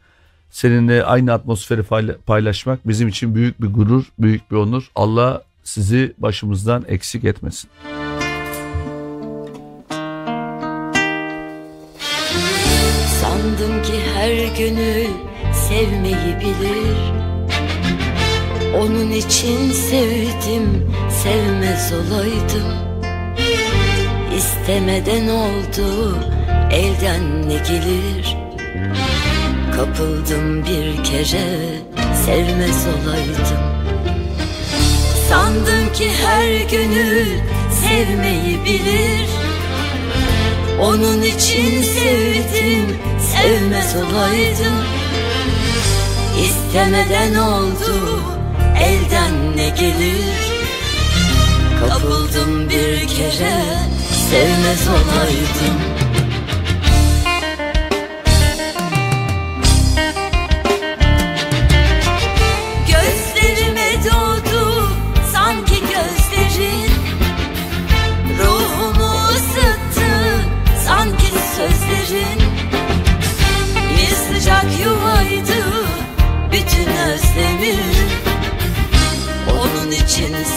Speaker 2: seninle aynı atmosferi paylaşmak bizim için büyük bir gurur, büyük bir onur. Allah sizi başımızdan eksik etmesin.
Speaker 19: Sandım ki her gönül sevmeyi bilir Onun için sevdim, sevmez olaydım İstemeden oldu, elden ne gelir Kapıldım bir kere sevmez olaydım. Sandım ki her gönül sevmeyi bilir. Onun için sevdim sevmez olaydım. İstemeden oldu elden ne gelir? Kapıldım bir kere sevmez olaydım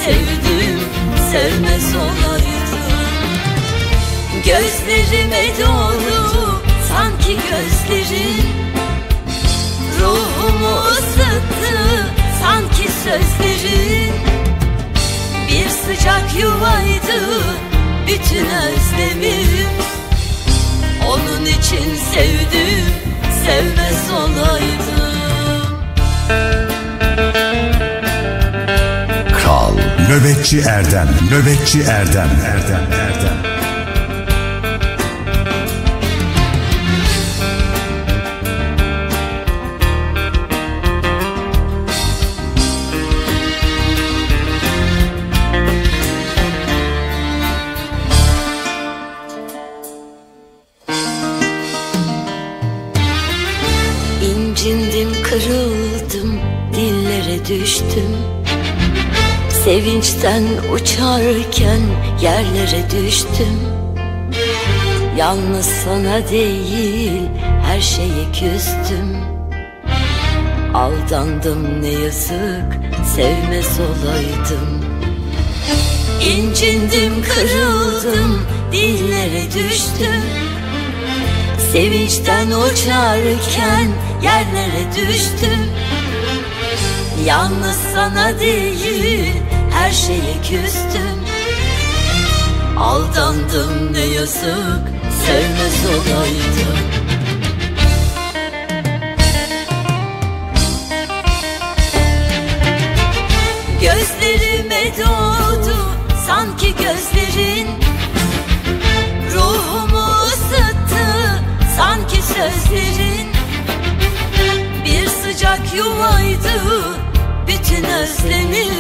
Speaker 19: sevdim sevmez olaydım. Gözlerime doğdu sanki gözlerin Ruhumu ısıttı sanki sözlerin Bir sıcak yuvaydı bütün özlemim. Onun için sevdim sevmez olaydım.
Speaker 9: Kral Nöbetçi Erdem Nöbetçi Erdem Erdem Erdem.
Speaker 19: İncindim kırıldım dillere düştüm Sevinçten uçarken yerlere düştüm. Yalnız sana değil her şeye küstüm. Aldandım ne yazık sevmez olaydım.
Speaker 18: İncindim kırıldım dillere düştüm. Sevinçten uçarken yerlere düştüm. Yalnız sana değil her şeye küstüm. Aldandım ne yazık sevmez olaydım. Gözlerime doğdu sanki gözlerin Ruhumu ısıttı sanki sözlerin Bir sıcak yuvaydı bütün özlemim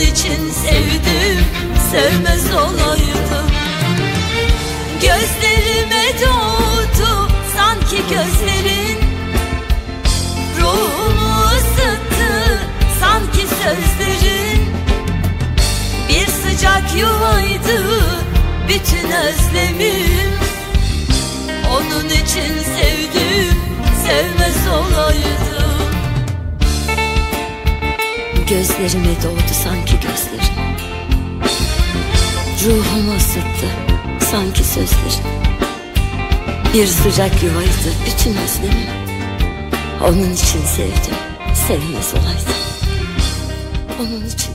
Speaker 18: için sevdim sevmez olaydım Gözlerime doğdu sanki gözlerin. Ruhumu ısıttı sanki sözlerin. Bir sıcak yuvaydı bütün özlemim. Onun için sevdim sevmez olaydım Gözlerime doğdu sanki gözlerin Ruhumu ısıttı sanki sözlerin Bir sıcak yuvaydı bütün özlemim. Onun için sevdim sevmez olaydım. Onun için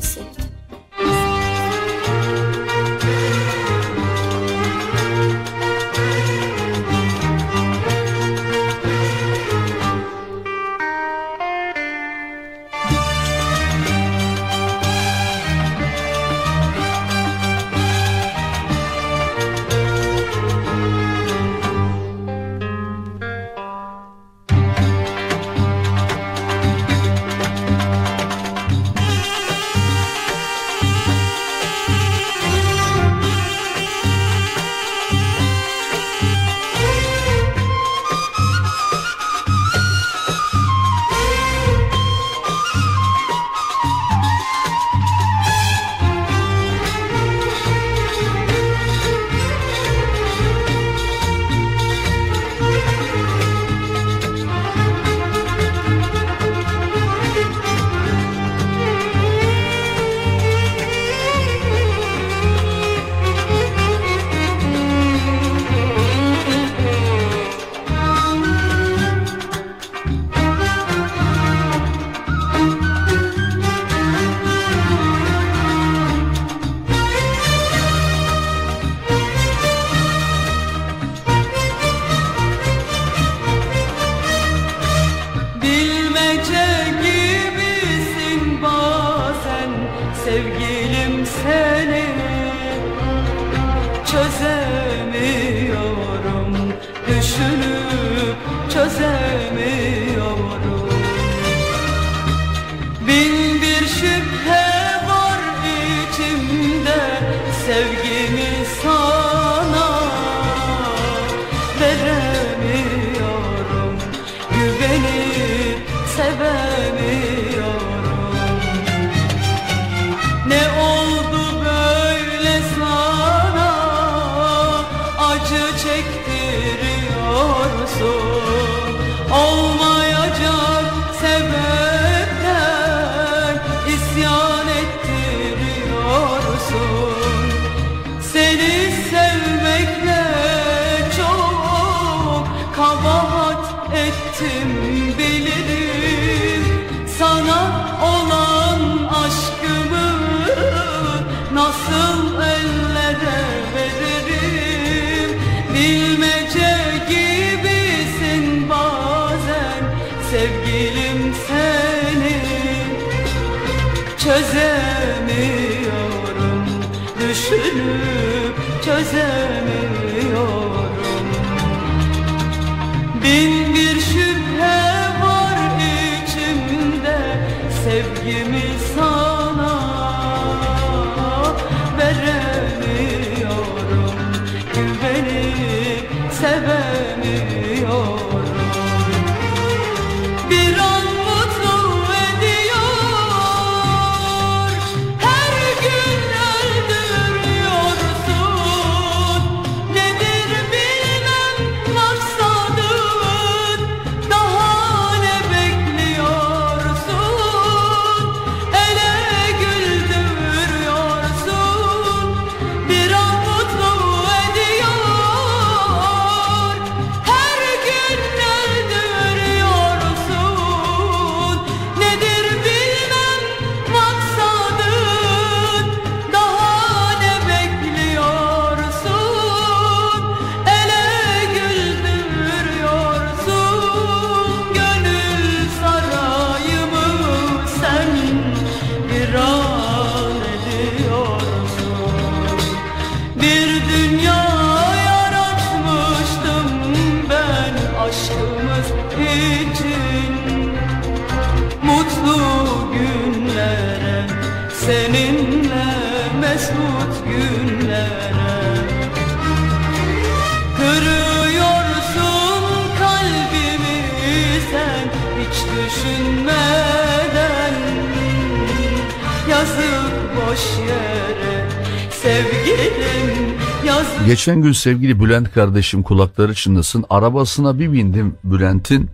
Speaker 2: Geçen gün sevgili Bülent kardeşim kulakları çınlasın. Arabasına bir bindim Bülent'in.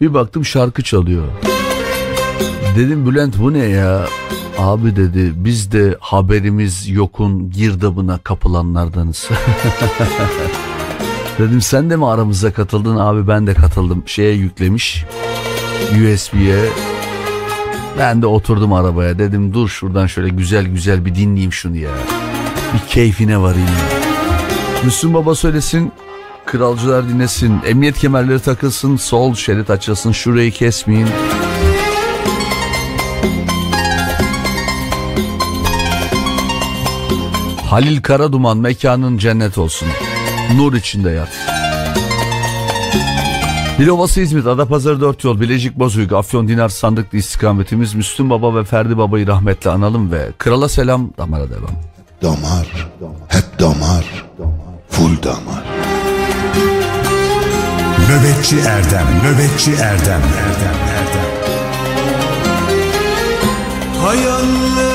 Speaker 2: Bir baktım şarkı çalıyor. Dedim Bülent bu ne ya? Abi dedi biz de haberimiz yokun girdabına kapılanlardanız. [laughs] Dedim sen de mi aramıza katıldın? Abi ben de katıldım. Şeye yüklemiş. USB'ye. Ben de oturdum arabaya. Dedim dur şuradan şöyle güzel güzel bir dinleyeyim şunu ya. Bir keyfine varayım ya. Müslüm Baba söylesin. Kralcılar dinlesin. Emniyet kemerleri takılsın. Sol şerit açılsın. Şurayı kesmeyin. Halil Karaduman mekanın cennet olsun. Nur içinde yat. Dilovası İzmit, Adapazarı 4 yol, Bilecik Bozüyük, Afyon Dinar Sandıklı istikametimiz Müslüm Baba ve Ferdi Baba'yı rahmetle analım ve krala selam damara devam.
Speaker 20: Damar, hep damar, full damar.
Speaker 17: Nöbetçi Erdem, Nöbetçi Erdem, Erdem, Erdem.
Speaker 4: Hayalle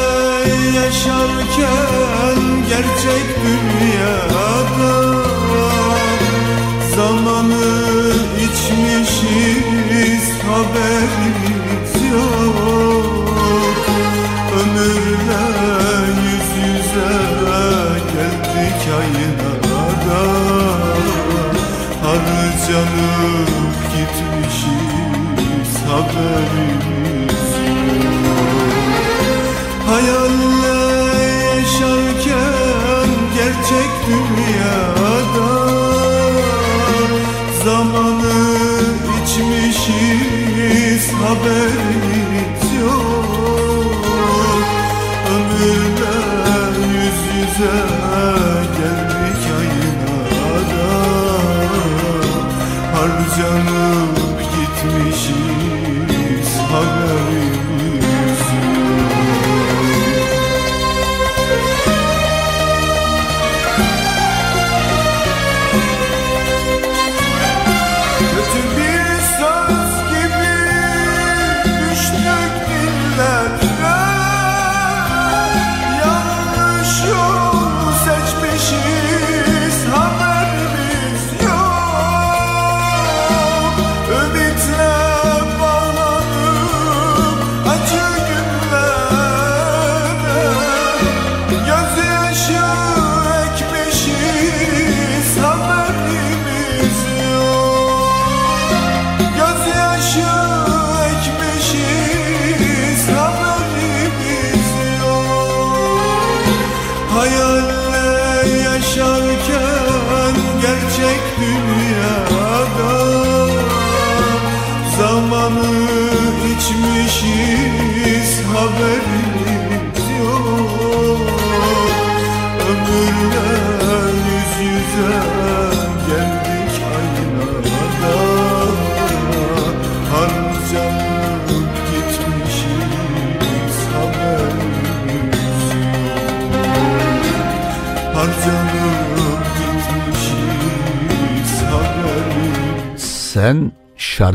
Speaker 4: yaşarken gerçek dünyada haberimiz yok. Hayalle yaşarken gerçek dünyada Zamanı içmişiz haberimiz yok. Ömürle yüz yüze geldik aynada Harcanıp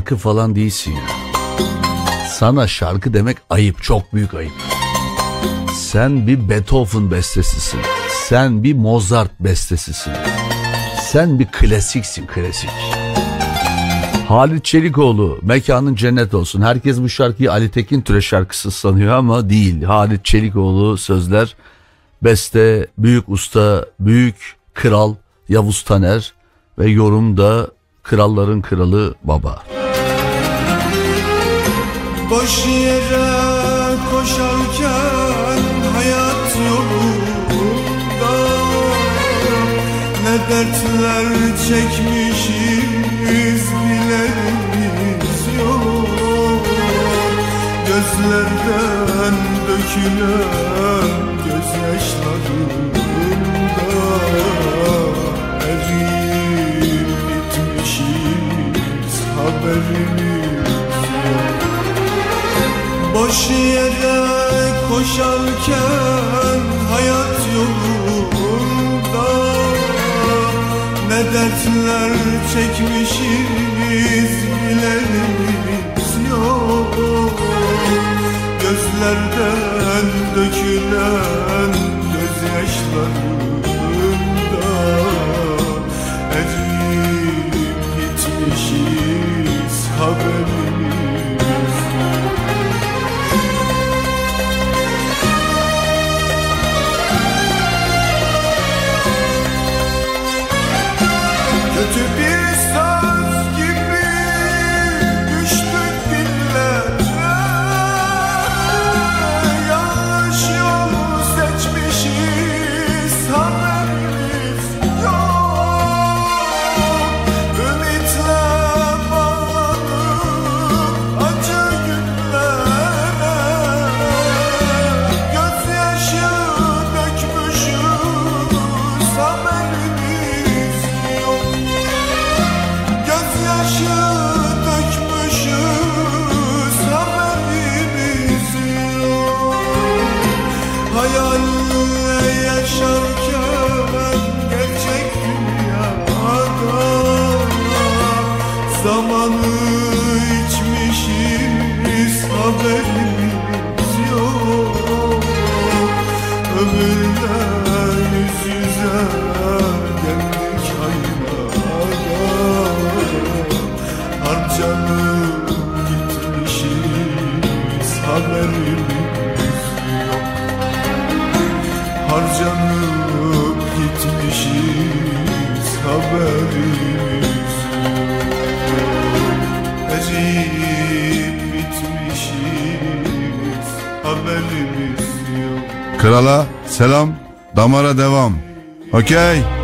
Speaker 2: şarkı falan değilsin ya. Sana şarkı demek ayıp, çok büyük ayıp. Sen bir Beethoven bestesisin. Sen bir Mozart bestesisin. Sen bir klasiksin, klasik. Halit Çelikoğlu, mekanın cennet olsun. Herkes bu şarkıyı Ali Tekin Türe şarkısı sanıyor ama değil. Halit Çelikoğlu sözler, beste, büyük usta, büyük kral Yavuz Taner ve yorum da kralların kralı baba.
Speaker 4: Boş yere koşarken hayat yolunda Ne dertler çekmişiz bilerimiz yok. Gözlerden dökülen gözyaşlarında Eriyip bitmişiz
Speaker 16: haberimiz yok. Boş yere koşarken hayat yolunda Ne dertler çekmişiz bilenimiz yok. Gözlerden dökülen gözyaşlarında Eriyip gitmişiz haberimiz with
Speaker 4: me. Selam. Damara devam. Okey.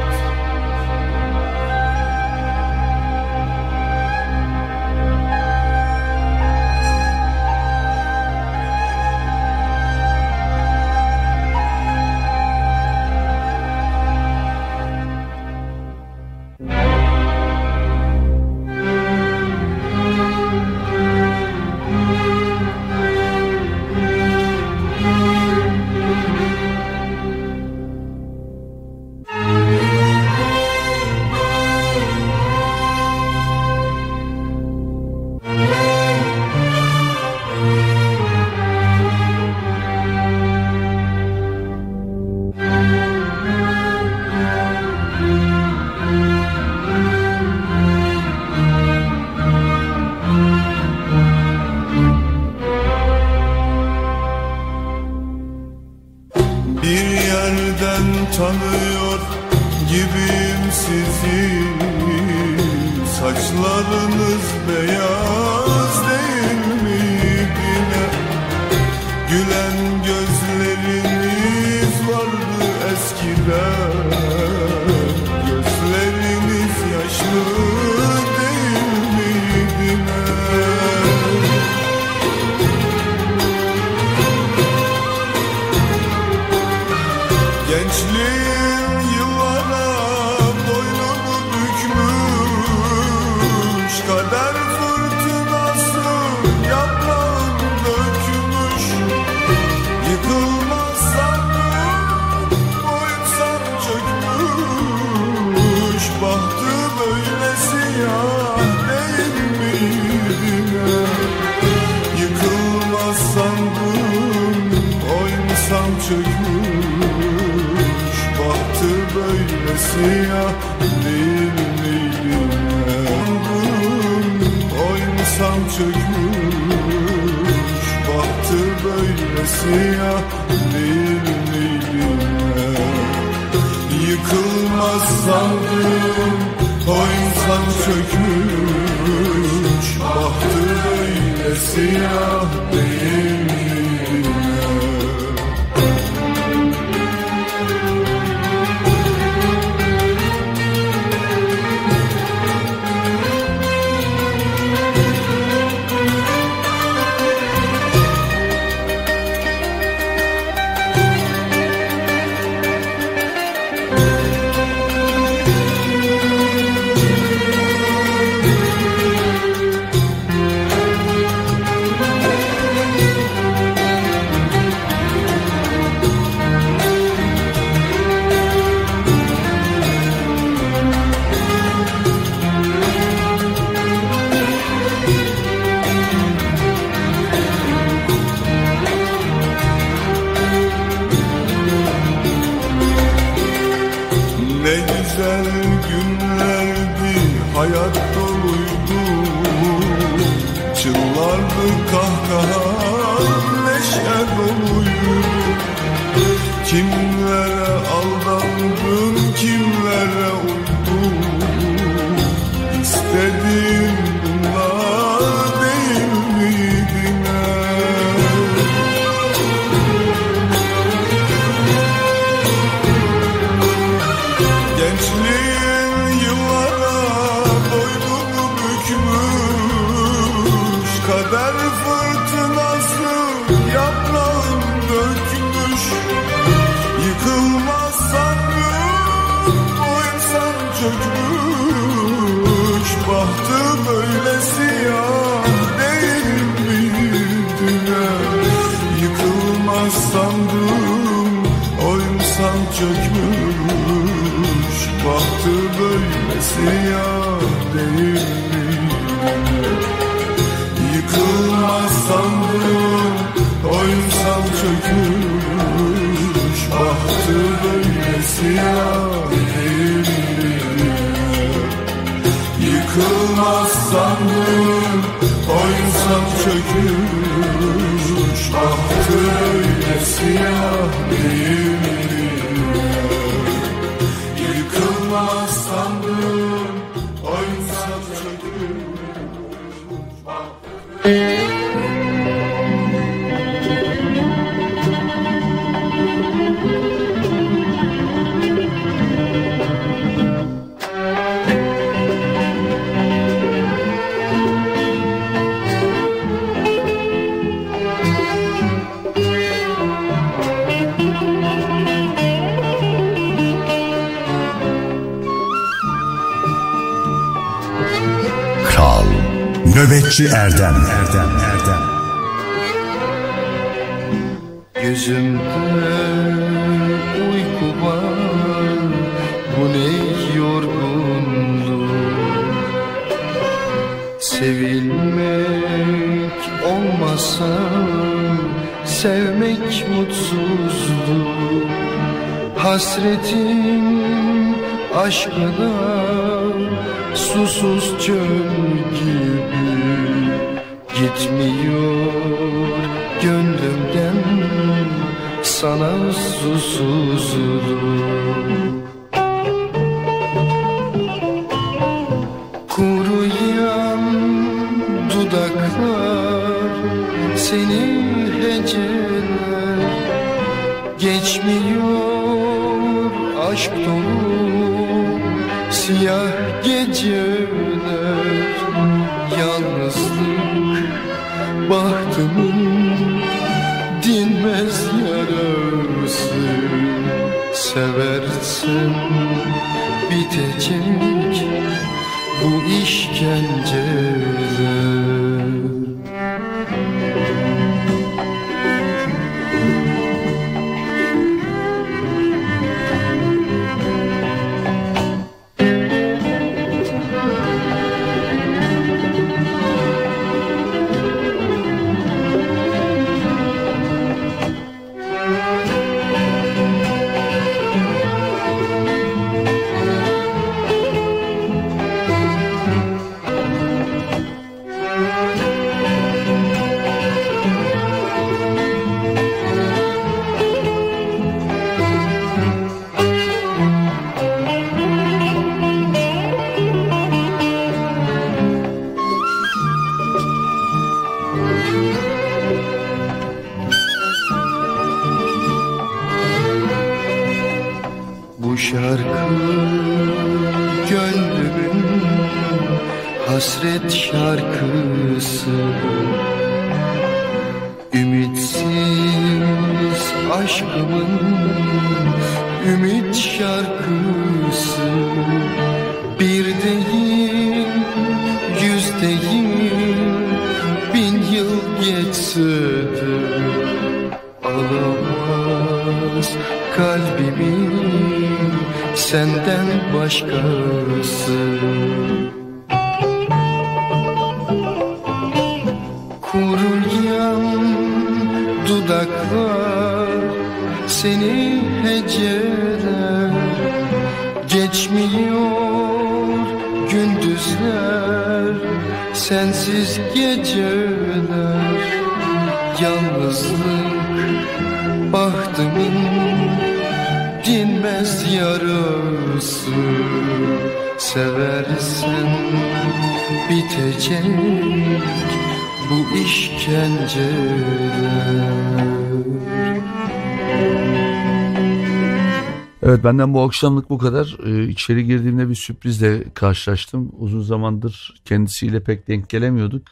Speaker 2: Benden bu akşamlık bu kadar. Ee, içeri girdiğimde bir sürprizle karşılaştım. Uzun zamandır kendisiyle pek denk gelemiyorduk.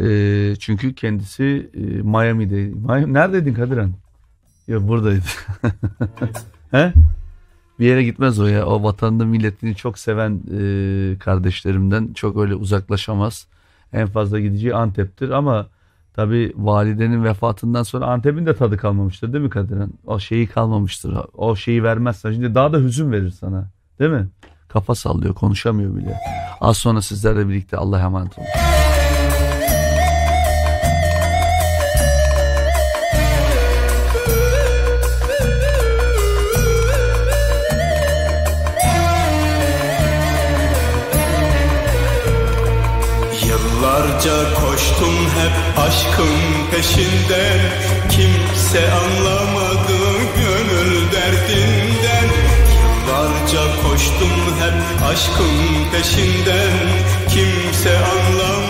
Speaker 2: Ee, çünkü kendisi e, Miami'de. Miami, neredeydin Kadiran? Yok buradaydı. [laughs] He? Bir yere gitmez o ya. O vatanını milletini çok seven e, kardeşlerimden çok öyle uzaklaşamaz. En fazla gideceği Antep'tir ama Tabi validenin vefatından sonra Antep'in de tadı kalmamıştır değil mi Kadir'in? O şeyi kalmamıştır. O şeyi vermezsen şimdi daha da hüzün verir sana. Değil mi? Kafa sallıyor konuşamıyor bile. Az sonra sizlerle birlikte Allah'a emanet olun.
Speaker 5: Yıllarca aşkın peşinden Kimse anlamadı gönül derdinden. Yıllarca koştum hep aşkın peşinden Kimse anlamadı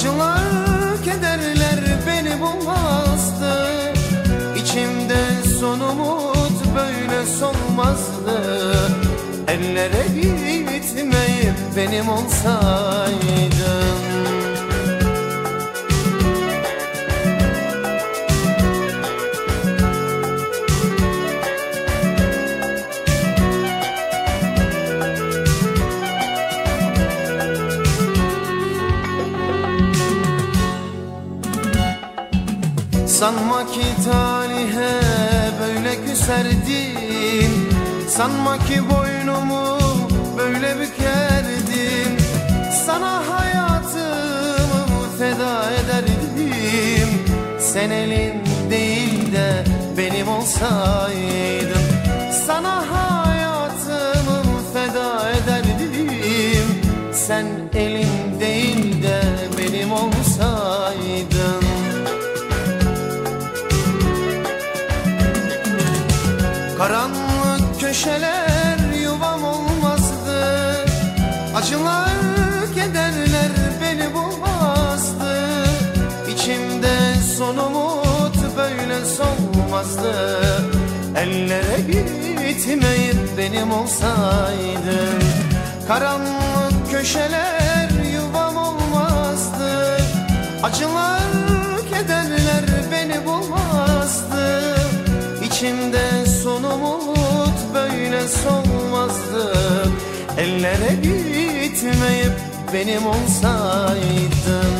Speaker 8: Acılar kederler beni bulmazdı. İçimde son umut böyle solmazdı. Ellere gitmeyip benim olsaydın Sanma ki talihe böyle küserdim Sanma ki boynumu böyle bükerdim Sana hayatımı feda ederdim. Sen elin değil de benim olsaydın benim olsaydın Karanlık köşeler yuvam olmazdı Acılar kederler beni bulmazdı. İçimde son umut böyle solmazdı. Ellere gitmeyip benim olsaydın